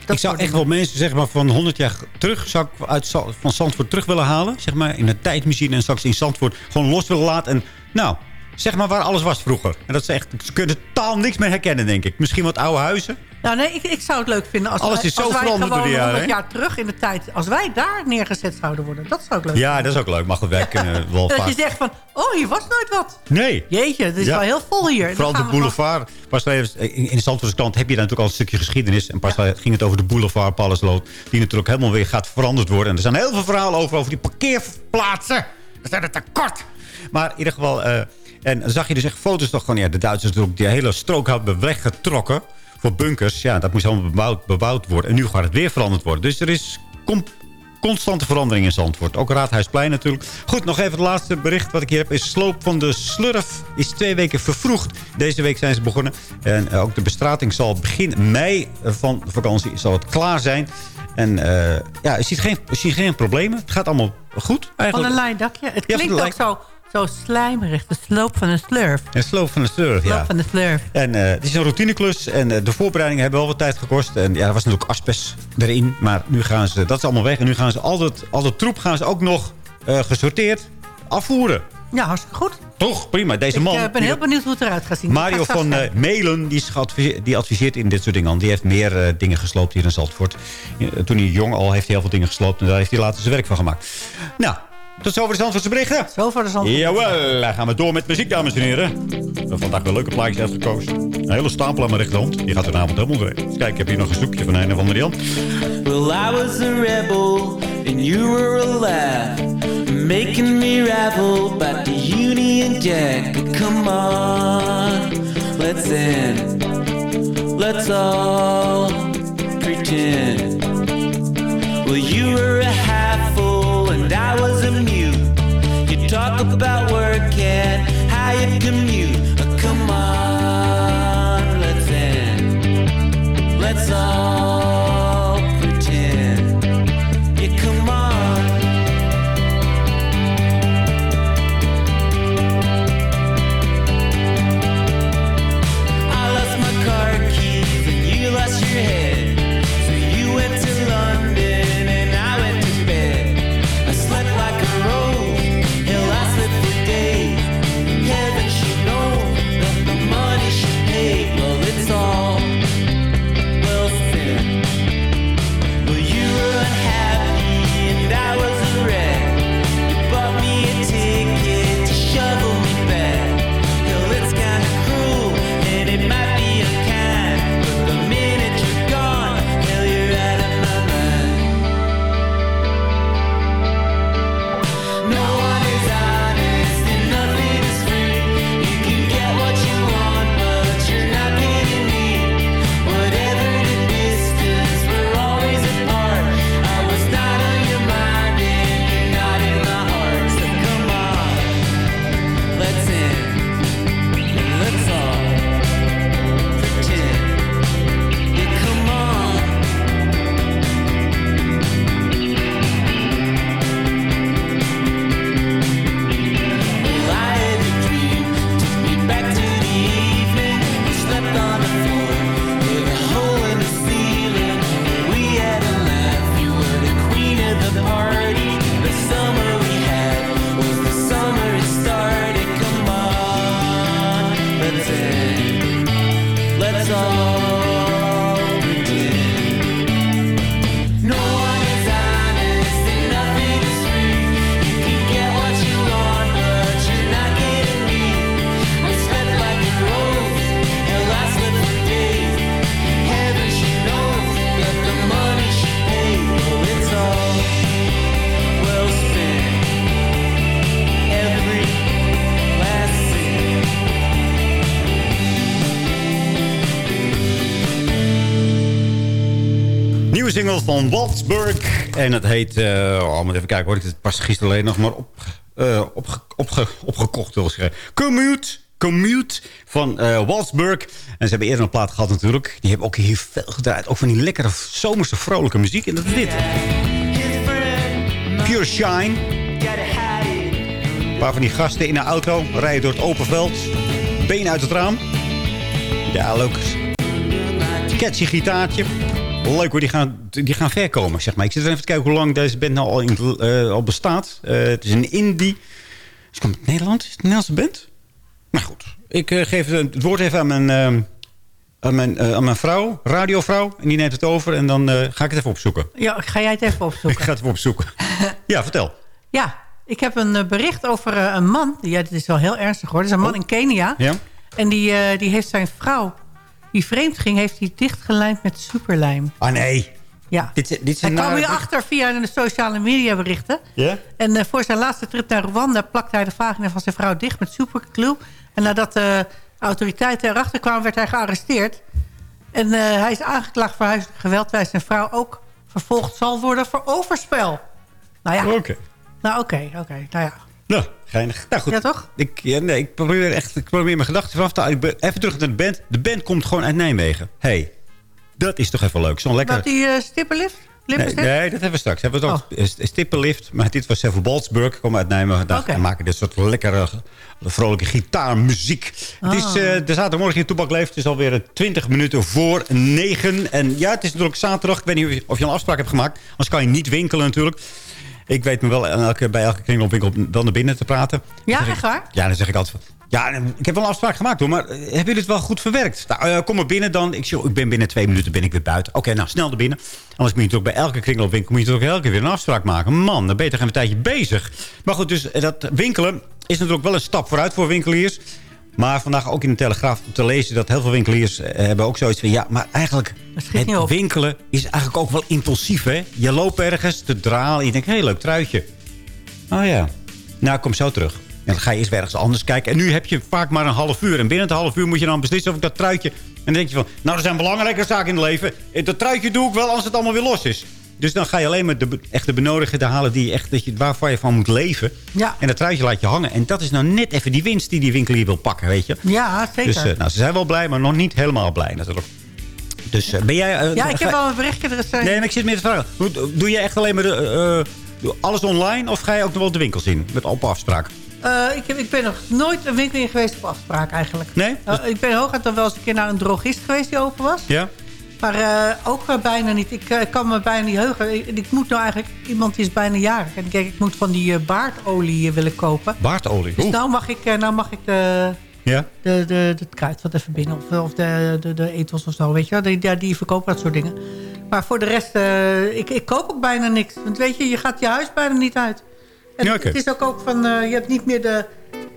Dat ik zou echt wel mensen zeg maar, van 100 jaar terug... zou ik uit, van Zandvoort terug willen halen. Zeg maar, in een tijdmachine en straks in Zandvoort gewoon los willen laten. En nou... Zeg maar waar alles was vroeger. En dat ze echt, ze kunnen totaal niks meer herkennen, denk ik. Misschien wat oude huizen. Nou, nee, ik, ik zou het leuk vinden als alles wij, is zo als wij veranderd gewoon door de jaren, 100 jaar terug in de tijd... als wij daar neergezet zouden worden. Dat zou ik leuk Ja, vinden. dat is ook leuk. Maar goed, wij kunnen wel Dat vaak... je zegt van, oh, hier was nooit wat. Nee. Jeetje, het is wel heel vol hier. Vooral de boulevard. Pas geleden, in in de Zandvoortse krant heb je daar natuurlijk al een stukje geschiedenis. En pas geleden ging het over de boulevard Pallasloot. Die natuurlijk helemaal weer gaat veranderd worden. En er zijn heel veel verhalen over, over die parkeerplaatsen. Dat zijn er tekort. Maar in ieder geval... eh, en zag je dus echt foto's toch van... Ja, de Duitsers die hele strook hebben weggetrokken. Voor bunkers. Ja, dat moest allemaal bebouwd, bebouwd worden. En nu gaat het weer veranderd worden. Dus er is constante verandering in Zandvoort. Ook Raadhuisplein natuurlijk. Goed, nog even het laatste bericht wat ik hier heb. Is sloop van de slurf is twee weken vervroegd. Deze week zijn ze begonnen. En uh, ook de bestrating zal begin mei van de vakantie zal het klaar zijn. En uh, ja, je ziet, geen, je ziet geen problemen. Het gaat allemaal goed eigenlijk. Van een lijndakje. Het Ja, klinkt ook zo, zo slijmerig. De sloop van een slurf. Een sloop van de slurf, Sloop ja. van de slurf. En uh, het is een routineklus. En uh, de voorbereidingen hebben wel wat tijd gekost. En ja, er was natuurlijk asbest erin. Maar nu gaan ze, dat is allemaal weg. En nu gaan ze al dat, al dat troep gaan ze ook nog uh, gesorteerd afvoeren. Ja, hartstikke goed. Toch, prima. Deze man... Ik ben heel benieuwd hoe het eruit gaat zien. Mario van uh, Melen, die, die adviseert in dit soort dingen. Die heeft meer uh, dingen gesloopt hier in Zandvoort. toen hij jong al heeft hij heel veel dingen gesloopt. En daar heeft hij later zijn werk van gemaakt. Nou, tot zover de Zandvoortse berichten. Zo voor de Zandvoortse Jawel, dan gaan we door met muziek, dames en heren. We hebben vandaag wel leuke plaatjes uitgekozen. Een hele stapel aan mijn rechterhand. Die gaat vanavond helemaal door. Dus kijk, ik heb hier nog een zoekje van een of andere Jan. Well, I was a rebel and you were a laugh. Making me ravel by the Union Jack. Come on, let's end. Let's all pretend. Well, you were a half Talk about work and how you commute. Oh, come on, let's end. Let's all. Van Waldsburg. En het heet... eh oh, moet even kijken hoor. Ik het pas gisteren alleen nog maar op, opge, opgekocht. Wil zeggen. Commute. Commute van eh Waldsburg. En ze hebben eerder een plaat gehad natuurlijk. Die hebben ook hier veel gedraaid. Ook van die lekkere zomerse vrolijke muziek. En dat is dit. Pure Shine. Een paar van die gasten in een auto. Rijden door het open veld. Been uit het raam. Ja, leuk. Catchy gitaartje. Leuk hoor, die gaan, die gaan ver komen, zeg maar. Ik zit even te kijken hoe lang deze band nou al, in, eh, al bestaat. Eh, het is een indie. Is het uit Nederland? Is het een Nederlandse band? Nou goed, ik eh, geef het woord even aan mijn, aan, mijn, aan mijn vrouw, radiovrouw. En die neemt het over en dan ga ik het even opzoeken. Ja, ga jij het even *laughs* Ik opzoeken? ga het even opzoeken. *laughs* ja, vertel. Ja, ik heb een bericht over een man. Ja, dit is wel heel ernstig hoor. Dat is een man in Kenia. Oh. Ja? En die, die heeft zijn vrouw, die vreemd ging, heeft hij dichtgelijmd met superlijm. Ah nee. Ja. Dit, dit Hij kwam hier achter via de sociale media berichten. Ja? En eh, voor zijn laatste trip naar Rwanda plakte hij de vagina van zijn vrouw dicht met superglue. En nadat de autoriteiten erachter kwamen, werd hij gearresteerd. En eh, hij is aangeklaagd voor huiselijk geweld... terwijl zijn vrouw ook vervolgd zal worden voor overspel. Nou ja. Oké. Nou oké, oké. Nou ja. Nou, geinig. Nou goed. Ja, toch? Ik, ja, nee, ik probeer echt ik probeer mijn gedachten vanaf te ben- Even terug naar de band. De band komt gewoon uit Nijmegen. hey, dat is toch even leuk. Zo'n lekker... Wat die eh, stippenlift? Nee, nee, dat hebben we straks. Hebben we ook een stippenlift. Maar dit was Seven Baltsburg. Komen uit Nijmegen. Daar en maken dit soort lekkere, vrolijke gitaarmuziek. Het is eh, de zaterdagmorgen in Toebak Leeft. Het is alweer 20 minuten voor 9. En ja, het is natuurlijk zaterdag. Ik weet niet of je een afspraak hebt gemaakt. Anders kan je niet winkelen natuurlijk. Ik weet me wel elke, bij elke kringloopwinkel wel naar binnen te praten. Ja, echt waar? Ja, dan zeg ik altijd van... Ja, ik heb wel een afspraak gemaakt hoor, maar eh, hebben jullie het wel goed verwerkt? Nou, eh, kom maar binnen dan. Ik, zeg, ik ben binnen twee minuten ben ik weer buiten. Oké, nou, snel naar binnen. Anders moet je natuurlijk bij elke kringloopwinkel... moet je natuurlijk elke keer weer een afspraak maken. Man, dan ben je toch een tijdje bezig. Maar goed, dus eh, dat winkelen is natuurlijk wel een stap vooruit voor winkeliers. Maar vandaag ook in de Telegraaf te lezen... dat heel veel winkeliers eh, hebben ook zoiets van... ja, maar eigenlijk het winkelen is eigenlijk ook wel impulsief, hè? Je loopt ergens te dralen en je denkt... hé, leuk truitje. Oh ja. Nou, kom zo terug. En dan ga je eerst weer ergens anders kijken. En nu heb je vaak maar een half uur. En binnen het half uur moet je dan beslissen of ik dat truitje... En dan denk je van, nou, er zijn belangrijke zaken in het leven. Eh, Dat truitje doe ik wel als het allemaal weer los is. Dus dan ga je alleen maar de echte benodigdheden halen... Die echt, dat je, waarvan je van moet leven. Ja. En dat truitje laat je hangen. En dat is nou net even die winst die die winkelier wil pakken, weet je. Ja, zeker. Dus eh, nou, ze zijn wel blij, maar nog niet helemaal blij natuurlijk. Dus eh, ben jij... eh, ja, ik heb wel een berichtje. Er is, eh, Nee, maar ik zit meer te vragen. Doe je echt alleen maar de, alles online? Of ga je ook nog wel de winkels in? Met op afspraak? ik, heb, ik ben nog nooit een winkel in geweest op afspraak eigenlijk. Nee? Ik ben hooguit dan wel eens een keer naar een drogist geweest die open was. Ja? Maar eh, ook eh, bijna niet. Ik eh, kan me bijna niet heugen. Ik, ik moet nou eigenlijk... Iemand die is bijna jarig. En kijk, ik moet van die baardolie willen kopen. Baardolie. Dus Oeh. nou mag ik, nou mag ik de, Ja? de, de, de kruidvat even binnen. Of, of de, de, de ethos of zo, weet je wel. Die, ja, die verkopen dat soort dingen. Maar voor de rest, ik, ik koop ook bijna niks. Want weet je, je gaat je huis bijna niet uit. En Ja, het is ook, ook van, je hebt niet meer de...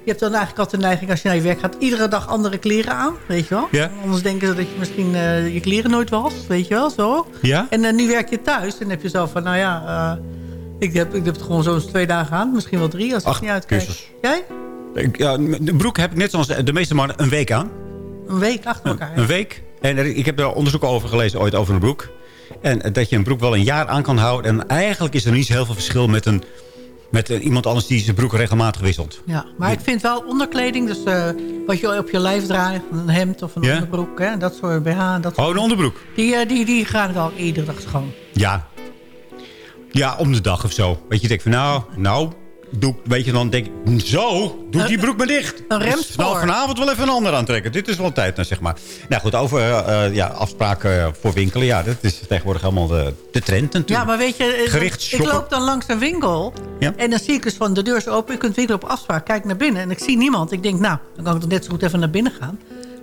Je hebt dan eigenlijk altijd de neiging als je naar je werk gaat... iedere dag andere kleren aan, weet je wel. Ja. Anders denken ze dat je misschien eh, je kleren nooit wast, weet je wel, zo. Ja? En eh, nu werk je thuis en heb je zo van, nou ja... eh, ik, heb, ik heb het gewoon zo'n twee dagen aan, misschien wel drie als ik Ach, niet uitkijk. Jezus. Jij? Ik, ja, de broek heb ik net zoals de meeste mannen een week aan. Een week achter elkaar. Een week. En er- ik heb er onderzoek over gelezen ooit over een broek. En dat je een broek wel een jaar aan kan houden. En eigenlijk is er niet zo heel veel verschil met, een, met eh, iemand anders die zijn broek regelmatig wisselt. Ja, maar ik vind wel onderkleding, dus eh, wat je op je lijf draagt, een hemd of een onderbroek, hè, dat soort BH, dat Oh, een onderbroek. die, eh, die, die gaan wel iedere dag schoon. Ja. Ja, om de dag of zo. Weet je, ik denk van nou, nou, doe, weet je, dan denk ik, zo, doe die broek maar dicht. Een Dus, remspoor. nou, vanavond wel even een ander aantrekken. Dit is wel tijd, nou, zeg maar. Nou goed, over eh, eh, ja, afspraken voor winkelen. Ja, dat is tegenwoordig helemaal de, de trend natuurlijk. Ja, maar weet je, eh, Gericht ik loop dan langs een winkel. Ja. En dan zie ik dus van de deur is open. Je kunt winkelen op afspraak. Kijk naar binnen. En ik zie niemand. Ik denk, nou, dan kan ik toch net zo goed even naar binnen gaan.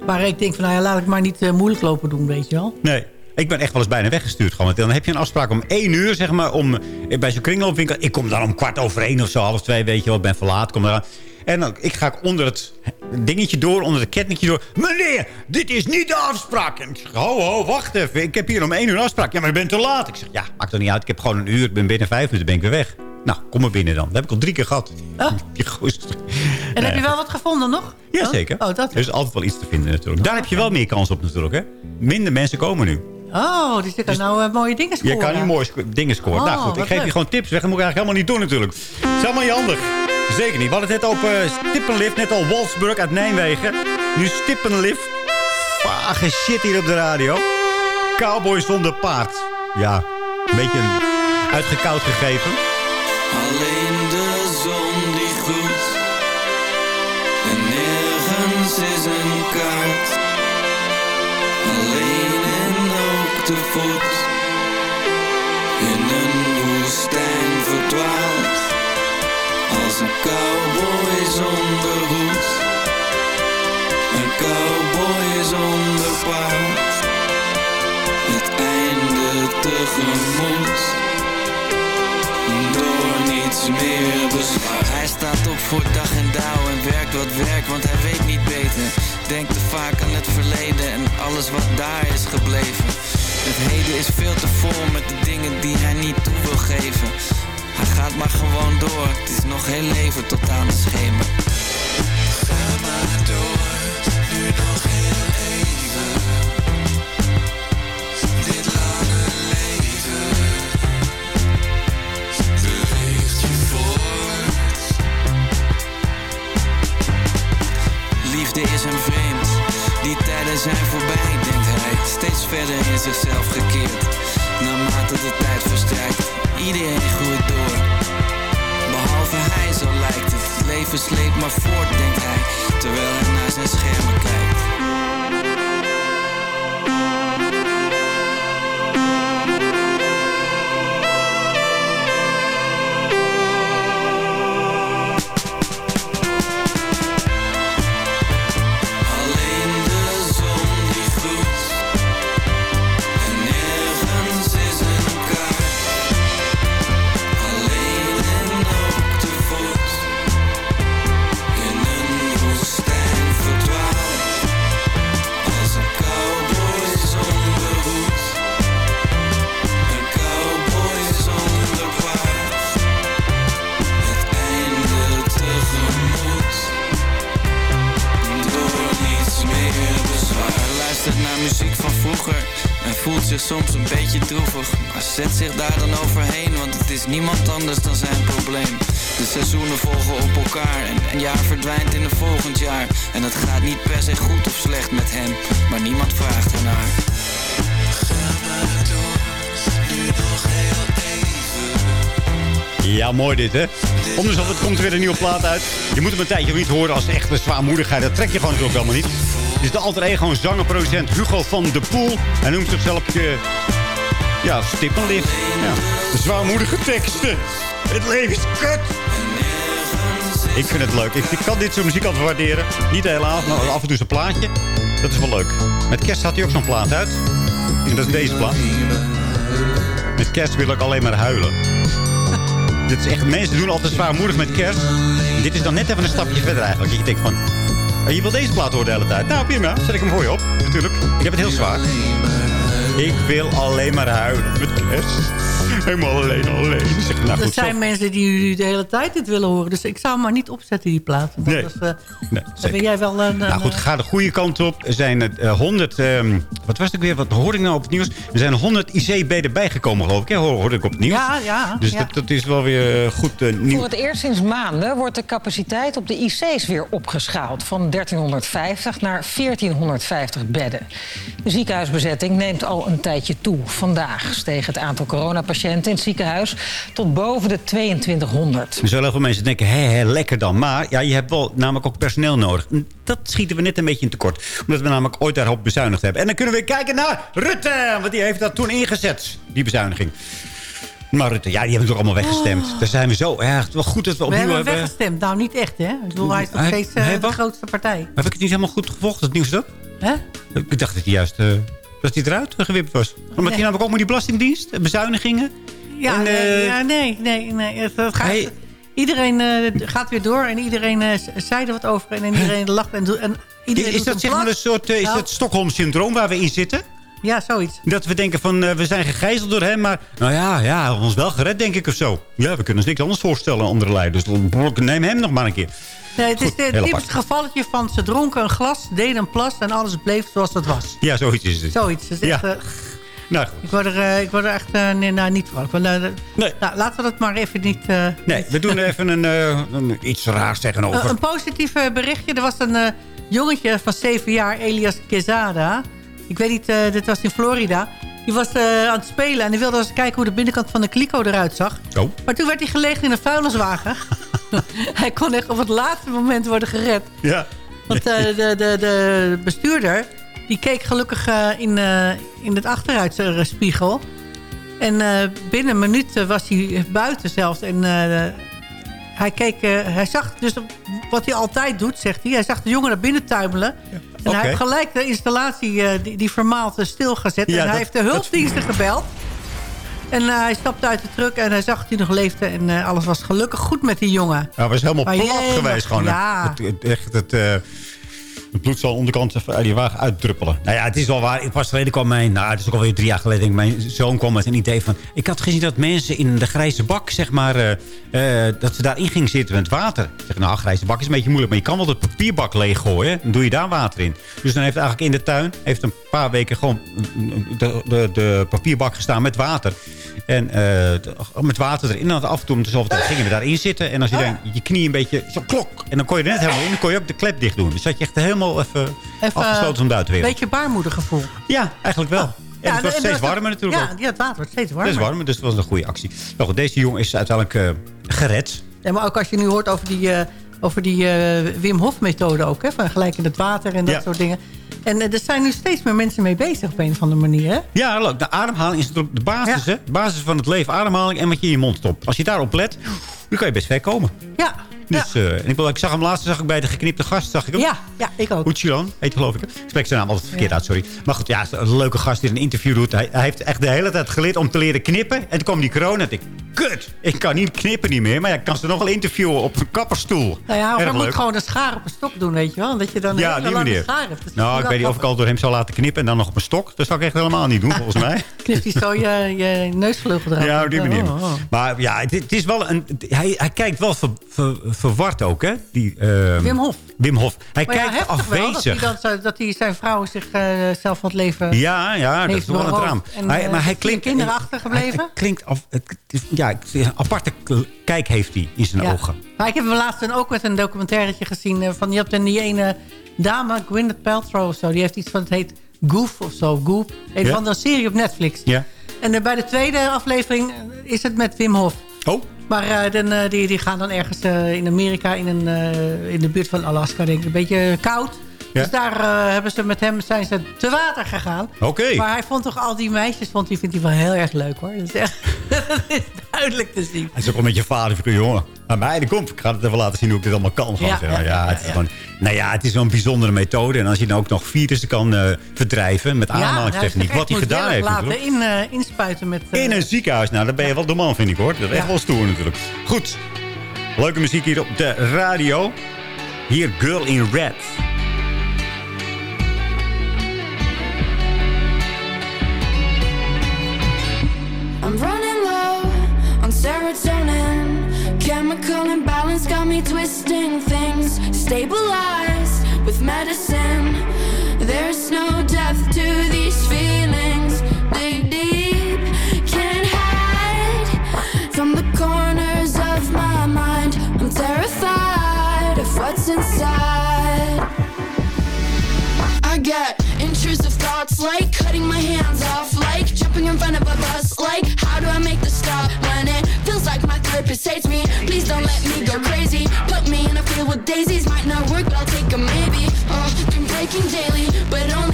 Maar ik denk van, nou ja, laat ik maar niet eh, moeilijk lopen doen, weet je wel. Nee. Ik ben echt wel eens bijna weggestuurd. Gewoon. Want Dan heb je een afspraak om één uur, zeg maar, om, eh, bij zo'n kringloopwinkel. Ik kom dan om kwart over één of zo, half twee, weet je wel. Ik ben verlaat, kom eraan. En dan ik ga ik onder het dingetje door, onder het kettingje door. Meneer, dit is niet de afspraak. En ik zeg, ho, ho, wacht even. Ik heb hier om één uur een afspraak. Ja, maar ik ben te laat. Ik zeg, ja, maakt toch niet uit. Ik heb gewoon een uur. Ik ben binnen vijf minuten ben ik weer weg. Nou, kom maar binnen dan. Dat heb ik al drie keer gehad. *laughs* Die gozer. En Nee. heb je wel wat gevonden nog? Ja, zeker. Oh, dat Er is altijd wel iets te vinden natuurlijk. Daar heb je wel meer kans op natuurlijk, hè. Minder mensen komen nu. Oh, dus je kan nou eh, mooie dingen Je scoren. kan nu mooie dingen scoren. Oh, nou goed, ik geef leuk. je gewoon tips weg. Dat moet ik eigenlijk helemaal niet doen natuurlijk. Het is helemaal niet handig. Zeker niet. We hadden het net over uh, Stippenlift. Net al Walsburg uit Nijmegen. Nu Stippenlift. Vage shit hier op de radio. Cowboy zonder paard. Ja, een beetje een uitgekoud gegeven. Alleen de zon die groeit En nergens is een ook de voet. In een woestijn verdwaald. Als een cowboy zonder hoed. Een cowboy zonder paard. Het einde tegemoet. Door niets meer bezwaar. Hij staat op voor dag en dauw en werkt wat werk, want hij weet niet beter. Denkt te vaak aan het verleden en alles wat daar is gebleven. Het heden is veel te vol met de dingen die hij niet toe wil geven. Hij gaat maar gewoon door, het is nog heel leven tot aan de schemer. Zijn voorbij, denkt hij. Steeds verder in zichzelf gekeerd, naarmate de tijd verstrijkt. Iedereen groeit door, behalve hij, zo lijkt het. Het leven sleept maar voort, denkt hij, terwijl hij naar zijn schermen kijkt. Daar dan overheen, want het is niemand anders dan zijn probleem. De seizoenen volgen op elkaar en een jaar verdwijnt in een volgend jaar. En het gaat niet per se goed of slecht met hem, maar niemand vraagt ernaar. Ja, mooi dit, hè? Anders het komt er weer een nieuwe plaat uit. Je moet hem een tijdje niet horen als echte zwaarmoedigheid. Dat trek je gewoon natuurlijk helemaal niet. Is de alter ego zanger-producent Hugo van de Poel. Hij noemt zichzelf... eh, ja, stippenlift. Ja. Zwaarmoedige teksten. Het leven is kut. Ik vind het leuk. Ik, ik kan dit soort muziek altijd waarderen. Niet helaas, maar af en toe zijn plaatje. Dat is wel leuk. Met kerst had hij ook zo'n plaat uit. En dat is deze plaat. Met kerst wil ik alleen maar huilen. Dit is echt, mensen doen altijd zwaarmoedig met kerst. Dit is dan net even een stapje verder eigenlijk. Je denkt van, oh, je wil deze plaat horen de hele tijd. Nou, prima. Zet ik hem voor je op. Natuurlijk. Ik heb het heel zwaar. Ik wil alleen maar huilen met kerst. Helemaal alleen, alleen. Zeg, nou er goed, zijn zo- mensen die nu de hele tijd dit willen horen. Dus ik zou hem maar niet opzetten, die plaat. Dat Nee. is, eh, Nee, zeker. ben jij wel een... een, Nou goed, eh, ga de goede kant op. Er zijn eh 100... ehm, wat was het ook weer? Wat hoorde ik nou op het nieuws? Er zijn 100 ICB erbij gekomen, geloof ik. Hè? Hoor- Hoorde ik op het nieuws. Ja, ja. Dus ja. Dat, dat is wel weer eh, goed eh, nieuw. Voor het eerst sinds maanden wordt de capaciteit op de IC's weer opgeschaald. Van 1350 naar 1450 bedden. De ziekenhuisbezetting neemt al een tijdje toe. Vandaag steeg het aantal coronapatiënten patiënten in het ziekenhuis tot boven de 2200. Er zullen heel veel mensen denken, hé, hé, lekker dan. Maar ja, je hebt wel namelijk ook personeel nodig. Dat schieten we net een beetje in tekort. Omdat we namelijk ooit daarop bezuinigd hebben. En dan kunnen we kijken naar Rutte. Want die heeft dat toen ingezet, die bezuiniging. Maar Rutte, ja, die hebben toch allemaal weggestemd. Daar zijn we zo erg. Wel goed dat we We opnieuw hebben hebben... hem weggestemd. Nou, niet echt, hè? Ik bedoel, hij is nog steeds eh, de grootste partij. Heb ik het niet helemaal goed gevolgd, het nieuws dat? Hè? Ik dacht dat hij juist... eh, dat hij eruit gewipt was. Omdat hij namelijk ook met die belastingdienst, bezuinigingen... Ja, En, nee, eh, ja, nee, nee, nee. Het, het gaat, Hij- Iedereen eh, gaat weer door en iedereen eh, zei er wat over. En iedereen lacht en doet. En Is, iedereen is dat een zeg maar een soort is Nou, dat Stockholm-syndroom waar we in zitten? Ja, zoiets. Dat we denken van, we zijn gegijzeld door hem, maar... Nou ja, ja, hij heeft ons wel gered, denk ik, of zo. Ja, we kunnen ons niks anders voorstellen andere leiders. Dus neem hem nog maar een keer. Nee, het Goed, is het apart. gevalletje van ze dronken een glas, deden een plas en alles bleef zoals het was. Ja, zoiets is het. Zoiets. Het echt, eh, Nou, goed. ik, word er, eh, ik word er echt eh, nee, nou, niet van. Nee. nou, laten we dat maar even niet... Nee, we doen even een, een- iets raars tegenover. Een, een positief berichtje. Er was een jongetje van 7 jaar, Elias Quezada. Ik weet niet, dit was in Florida. Die was aan het spelen en die wilde eens kijken hoe de binnenkant van de kliko eruit zag. Oh. Maar toen werd hij gelegen in een vuilniswagen. *laughs* hij kon echt op het laatste moment worden gered. Ja. Want eh, de, de, de bestuurder, die keek gelukkig eh, in, eh, in het achteruitspiegel. En binnen een minuut was hij buiten zelfs. En hij, keek, hij zag dus wat hij altijd doet, zegt hij. Hij zag de jongen naar binnen tuimelen. En hij heeft gelijk de installatie die, die vermaald stilgezet. Ja, en hij dat- heeft de hulpdiensten gebeld. En eh, hij stapte uit de truck en hij zag dat hij nog leefde. En eh, alles was gelukkig goed met die jongen. Hij was helemaal Maar plat geweest. Gewoon, ja. Het, het, echt het, eh, het bloed zal onderkant uit die wagen uitdruppelen. Nou ja, het is wel waar. Was geleden kwam mijn... Nou, het is ook alweer drie jaar geleden. ik, Mijn zoon kwam met een idee van... Ik had gezien dat mensen in de grijze bak, zeg maar... eh, eh, dat ze daarin gingen zitten met water. Ik zeg, nou, grijze bak is een beetje moeilijk. Maar je kan wel de papierbak leeggooien. Dan doe je daar water in. Dus dan heeft eigenlijk in de tuin... Heeft een paar weken gewoon de, de, de papierbak gestaan met water. En eh, met water erin. En af en toe gingen we daarin zitten. En als je dan je knie een beetje... Zo klok. En dan kon je er net helemaal in. Dan kon je ook de klep dicht doen. Dus dat je echt helemaal even, Even, afgesloten van de Een beetje baarmoedergevoel. Ja, eigenlijk wel. En Ja, het wordt en steeds dat- warmer natuurlijk Ja, ja, het water wordt steeds Het warmer. is warmer, dus het was een goede actie. Nou goed, deze jongen is uiteindelijk eh, gered. Ja, maar ook als je nu hoort over die, eh, over die eh, Wim Hof methode ook. Hè, van gelijk in het water en dat Ja. soort dingen. En eh, er zijn nu steeds meer mensen mee bezig op een of andere manier. Hè? Ja, leuk. De ademhaling is natuurlijk de basis, hè? De basis van het leven. Ademhaling en wat je in je mond stopt. Als je daarop let, dan kan je best ver komen. Ja, Dus, eh, en ik, zag hem laatst zag ik bij de geknipte gast. Zag ik hem. ja, ja ik ook. Uchilan heet geloof ik. Ik spreek zijn naam altijd verkeerd uit, sorry. Maar goed, ja, een leuke gast die een interview doet. Hij, hij heeft echt de hele tijd geleerd om te leren knippen. En toen kwam die corona ik, kut, ik kan niet knippen niet meer. Maar ja, ik kan ze nog wel interviewen op een kapperstoel. Nou ja, of Erg moet gewoon een schaar op een stok doen, weet je wel. Dat je dan een Ja, die lange meneer. schaar hebt. Nou, ik weet niet of ik al door hem zou laten knippen en dan nog op een stok. Dat zou ik echt helemaal niet doen, volgens mij. *laughs* Knipt hij zo je, je neusvleugel eraf. Ja, op die manier. Oh, oh. Maar ja, het, het is wel een... Hij, hij kijkt wel ver- ver- verward ook, hè? Die, ehm, Wim Hof. Wim Hof. Hij Maar ja, kijkt heftig wel dat hij, afwezig. dan, dat hij zijn vrouw zich eh, zelf van het leven Ja, ja, dat is wel een draam. En, Hij- eh, maar hij klinkt... hij- achtergebleven? hij klinkt af, het is, ja, een aparte kijk heeft hij in zijn Ja. ogen. Maar ik heb hem laatst ook met een documentairetje gezien. eh, van, je hebt een, die ene dame, Gwyneth Paltrow of zo. Die heeft iets van, het heet Goof of zo. Goop. Een van de serie op Netflix. Ja. En eh, bij de tweede aflevering eh, is het met Wim Hof. Oh. Maar dan, die, die gaan dan ergens in Amerika, in, een, in de buurt van Alaska, denk ik. Een beetje koud. Ja. Dus daar eh, hebben ze met hem zijn ze te water gegaan. Oké. Maar hij vond toch al die meisjes, vond hij, vindt hij wel heel erg leuk hoor. Dat is, echt, *laughs* dat is duidelijk te zien. Hij is ook wel met je vader. Ik jongen, naar mij kom. Ik ga het even laten zien hoe ik dit allemaal kan. Ja, ja, ja, het is. Gewoon, nou ja, het is wel een bijzondere methode. En als je dan ook nog virussen kan eh, verdrijven met ademhalingstechniek. hij wat hij gedaan heeft. laten in, eh, inspuiten met... In een ziekenhuis. Nou, dan ben je wel de man, vind ik hoor. Dat is echt wel stoer natuurlijk. Goed. Leuke muziek hier op de radio. Hier Girl in Red. I'm running low on serotonin. Chemical imbalance got me twisting things. Stabilized with medicine. There's no depth to these feelings. Intrusive thoughts like cutting my hands off, like jumping in front of a bus, like how do I make the stop when it feels like my therapist hates me? Please don't let me go crazy. Put me in a field with daisies, might not work, but I'll take a maybe. Uh, oh, been breaking daily, but only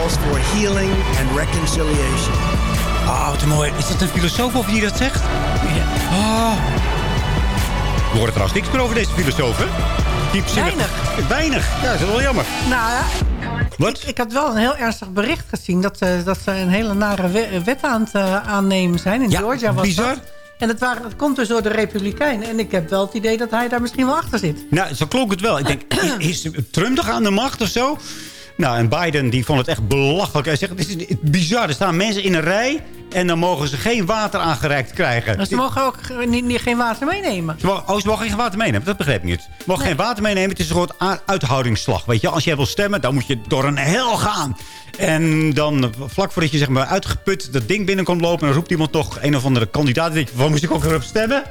calls for healing and reconciliation. Ah, wat mooi. Is dat een filosoof of die dat zegt? Ah. We horen trouwens niks meer over deze filosoof, hè? Diepzinnig. Weinig. Weinig. Ja, dat is wel jammer. Nou ja, Wat? Ik, ik had wel een heel ernstig bericht gezien... dat, ze dat ze een hele nare we- wet aan het eh, aannemen zijn. In Ja, Georgia was bizar. dat. En dat, waren, dat komt dus door de Republikeinen. En ik heb wel het idee dat hij daar misschien wel achter zit. Nou, zo klonk het wel. Ik denk, *clears throat* is Trump toch aan de macht of zo? Nou, en Biden die vond het echt belachelijk. Hij zegt, het is bizar. Er staan mensen in een rij en dan mogen ze geen water aangereikt krijgen. Ze mogen ook niet, niet, geen water meenemen. Ze mogen, oh, ze mogen geen water meenemen. Dat begreep ik niet. Ze mogen geen water meenemen. Het is een soort uithoudingsslag. Weet je, als jij wil stemmen, dan moet je door een hel gaan. En dan vlak voordat je zeg maar uitgeput dat ding binnenkomt lopen... dan roept iemand toch een of andere kandidaat. Denk je, waar moest ik ook weer op stemmen?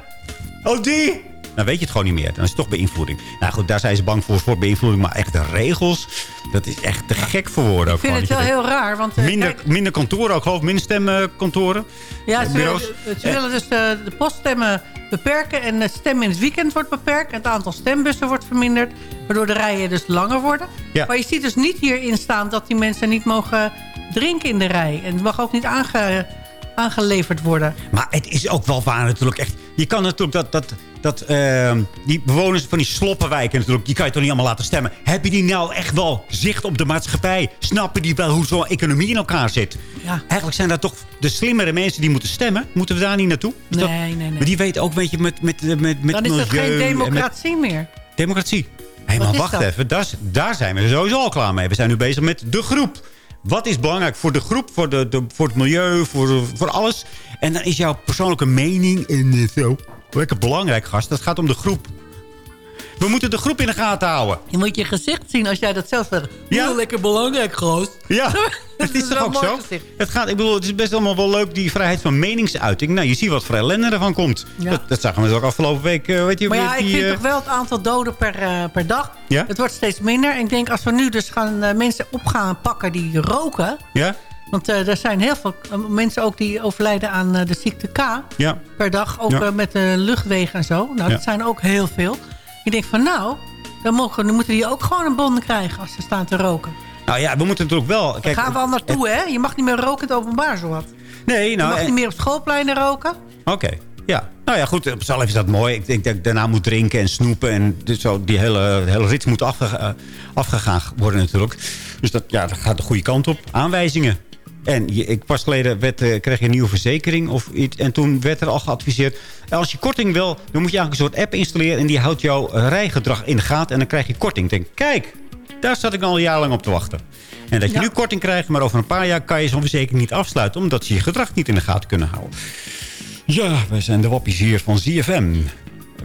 Oh, die! Dan weet je het gewoon niet meer. Dan is het toch beïnvloeding. Nou goed, daar zijn ze bang voor, voor beïnvloeding. Maar echt de regels, dat is echt te gek voor woorden. Ik vind het wel heel raar. Want, eh, Minder, kijk, minder kantoren, ook geloof ik, minder stemkantoren. ja, eh, ze, willen dus de, de poststemmen beperken. En het stemmen in het weekend wordt beperkt. Het aantal stembussen wordt verminderd. Waardoor de rijen dus langer worden. Ja. Maar je ziet dus niet hierin staan dat die mensen niet mogen drinken in de rij. En het mag ook niet aange, aangeleverd worden. Maar het is ook wel waar natuurlijk. Echt, je kan natuurlijk dat... dat dat ehm, die bewoners van die sloppenwijken natuurlijk, die kan je toch niet allemaal laten stemmen. Heb je die nou echt wel zicht op de maatschappij? Snappen die wel hoe zo'n economie in elkaar zit? Ja. Eigenlijk zijn dat toch de slimmere mensen die moeten stemmen. Moeten we daar niet naartoe? Is dat- Nee, nee, nee. Maar die weten ook een beetje met, met, met, met Dan is milieu geen met- democratie meer. Democratie. Hé, maar wacht dat? even. Daar, daar zijn we sowieso al klaar mee. We zijn nu bezig met de groep. Wat is belangrijk voor de groep, voor, de, de, voor het milieu, voor, voor alles? En dan is jouw persoonlijke mening en eh, zo. Lekker belangrijk, gast. Dat gaat om de groep. We moeten de groep in de gaten houden. Je moet je gezicht zien als jij dat zelf zegt. Ja. Oeh, lekker belangrijk, Groos. Ja, *laughs* het is toch ook zo? gezicht. Het, gaat, ik bedoel, het is best allemaal wel leuk, die vrijheid van meningsuiting. Nou, je ziet wat voor ellende ervan komt. Ja. Dat, dat zagen we ook afgelopen week. eh, weet je, Maar ja, ik vind eh, toch wel het aantal doden per, eh, per dag. Ja? Het wordt steeds minder. En ik denk als we nu dus gaan mensen op gaan pakken die roken. Ja? Want er zijn heel veel mensen ook die overlijden aan de ziekte K. Ja. Per dag. Ook Ja. met de luchtwegen en zo. Nou, Ja. dat zijn ook heel veel. Ik denk van nou, dan, mogen, dan moeten die ook gewoon een bon krijgen als ze staan te roken. Nou ja, we moeten natuurlijk wel... Kijk, gaan we al naartoe, hè? Je mag niet meer roken in het openbaar, zowat. Nee, Je nou... mag en- niet meer op schoolpleinen roken. Oké, ja. Nou ja, goed, op zichzelf is dat mooi. Ik denk dat ik daarna moet drinken en snoepen. En dus zo die hele, hele rit moet afge, eh, afgegaan worden natuurlijk. Dus dat, ja, dat gaat de goede kant op. Aanwijzingen. En je, ik pas geleden werd, eh, kreeg je een nieuwe verzekering. Of iets, en toen werd er al geadviseerd... als je korting wil, dan moet je eigenlijk een soort app installeren... en die houdt jouw rijgedrag in de gaten. En dan krijg je korting. Ik denk, kijk, daar zat ik al een jaar lang op te wachten. En dat je Ja. nu korting krijgt, maar over een paar jaar kan je zo'n verzekering niet afsluiten... omdat ze je gedrag niet in de gaten kunnen houden. Ja, wij zijn de wappies hier van ZFM.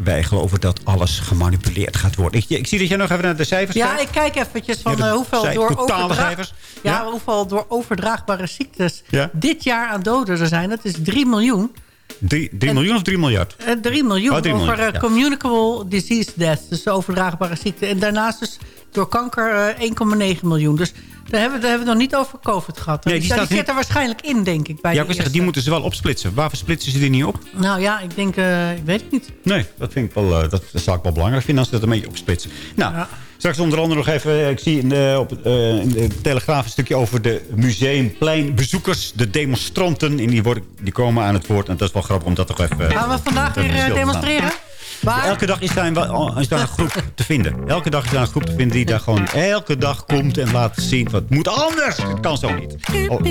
Wij geloven dat alles gemanipuleerd gaat worden. Ik, ik zie dat jij nog even naar de cijfers Ja, ik kijk eventjes van Ja, eh, hoeveel door overdraag-. Ja, Ja. hoeveel door overdraagbare ziektes dit jaar aan doden er zijn. Dat is 3 miljoen. 3 miljoen of 3 miljard? Eh 3 miljoen Oh, 3 over miljoen, eh, communicable disease deaths. Dus overdraagbare ziekte. En daarnaast dus door kanker eh, 1,9 miljoen. Dus daar hebben, we- daar hebben we nog niet over COVID gehad. Nee, die die die staat zit niet- er waarschijnlijk in, denk ik. Bij Ja, ik wil zeggen, die moeten ze wel opsplitsen. Waarvoor splitsen ze die niet op? Nou ja, ik denk, eh, ik weet het niet. Nee, dat vind ik wel, eh, dat zou ik wel belangrijk vinden als ze dat een beetje opsplitsen. Nou, straks onder andere nog even, eh, ik zie in de, op, eh, in de Telegraaf een stukje over de museumpleinbezoekers, de demonstranten. En die, worden, die komen aan het woord. En dat is wel grappig om dat toch even... Gaan we vandaag weer eh, stil Waar? Elke dag is daar, een, is daar een groep te vinden. Elke dag is daar een groep te vinden die daar gewoon elke dag komt en laat zien. Wat moet anders? Dat kan zo niet. Oh,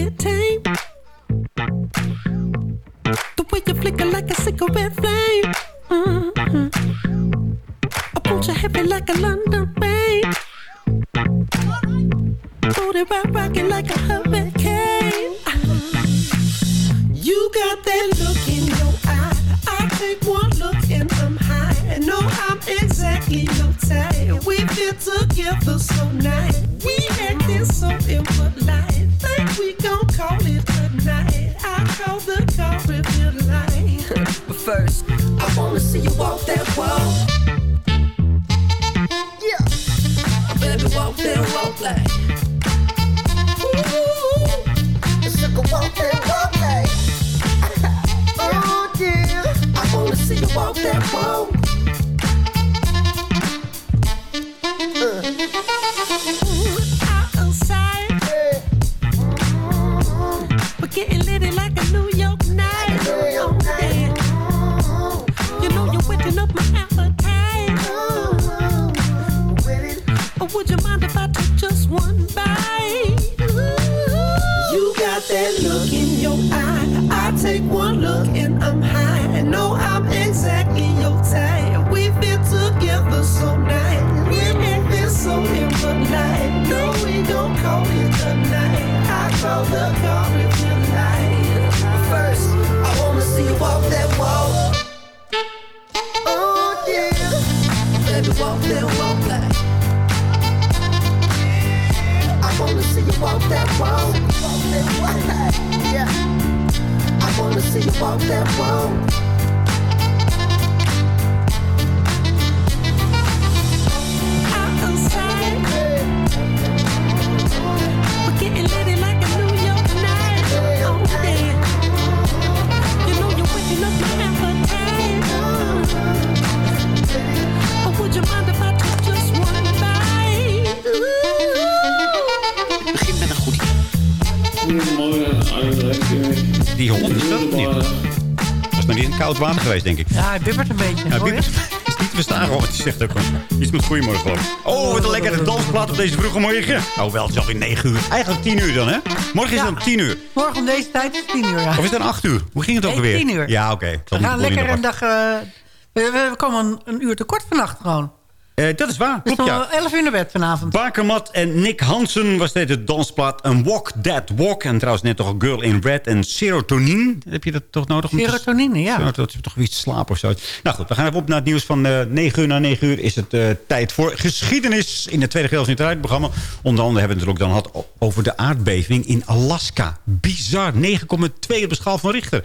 The way you flicker like a cigarette flame. Mm-hmm. I want you heavy like a London rain. Booty rock rocking like a hurricane. You got that look in your eye. I take one exactly your type. We fit together so nice. We acting so impolite. Think we gon' call it a night. I call the call if you like. but first, I wanna see you walk that walk. Yeah. Baby, walk that walk like. Ooh, sugar, walk that walk like. *laughs* oh yeah. I wanna see you walk that walk. I'm high. I'm exactly your type. We fit together so nice. We so impolite. No, we call it. I the geweest, denk ik. Ja, hij bibbert een beetje. Ja, je? Bibi is niet te verstaan gewoon. Het zegt ook iets met goeiemorgen geloof ik. Oh, wat een lekkere dansplaat op deze vroege morgen. Oh, wel, het is alweer 9 uur. Eigenlijk 10 uur dan, hè? Morgen is het om 10 uur. Morgen om deze tijd is het 10 uur, ja. Of is het dan 8 uur? Hoe ging het ook alweer? 10 uur. Ja, oké. Zal We gaan lekker een dag... we, we- we komen een, een uur tekort vannacht gewoon. Eh, dat is waar, klopt ja. 11 uur naar bed vanavond. Bakermat en Nick Hansen was dit de dansplaat een Walk That Walk. En trouwens net toch een Girl in Red en Serotonin. Heb je dat toch nodig? Serotonine, ja. Dat je toch iets slapen of zo. Nou goed, we gaan even op naar het nieuws van eh 9 uur. Na 9 uur is het eh, tijd voor geschiedenis in het tweede gedeelte van het programma. Onder andere hebben we het er ook dan gehad over de aardbeving in Alaska. Bizar, 9,2 op de schaal van Richter.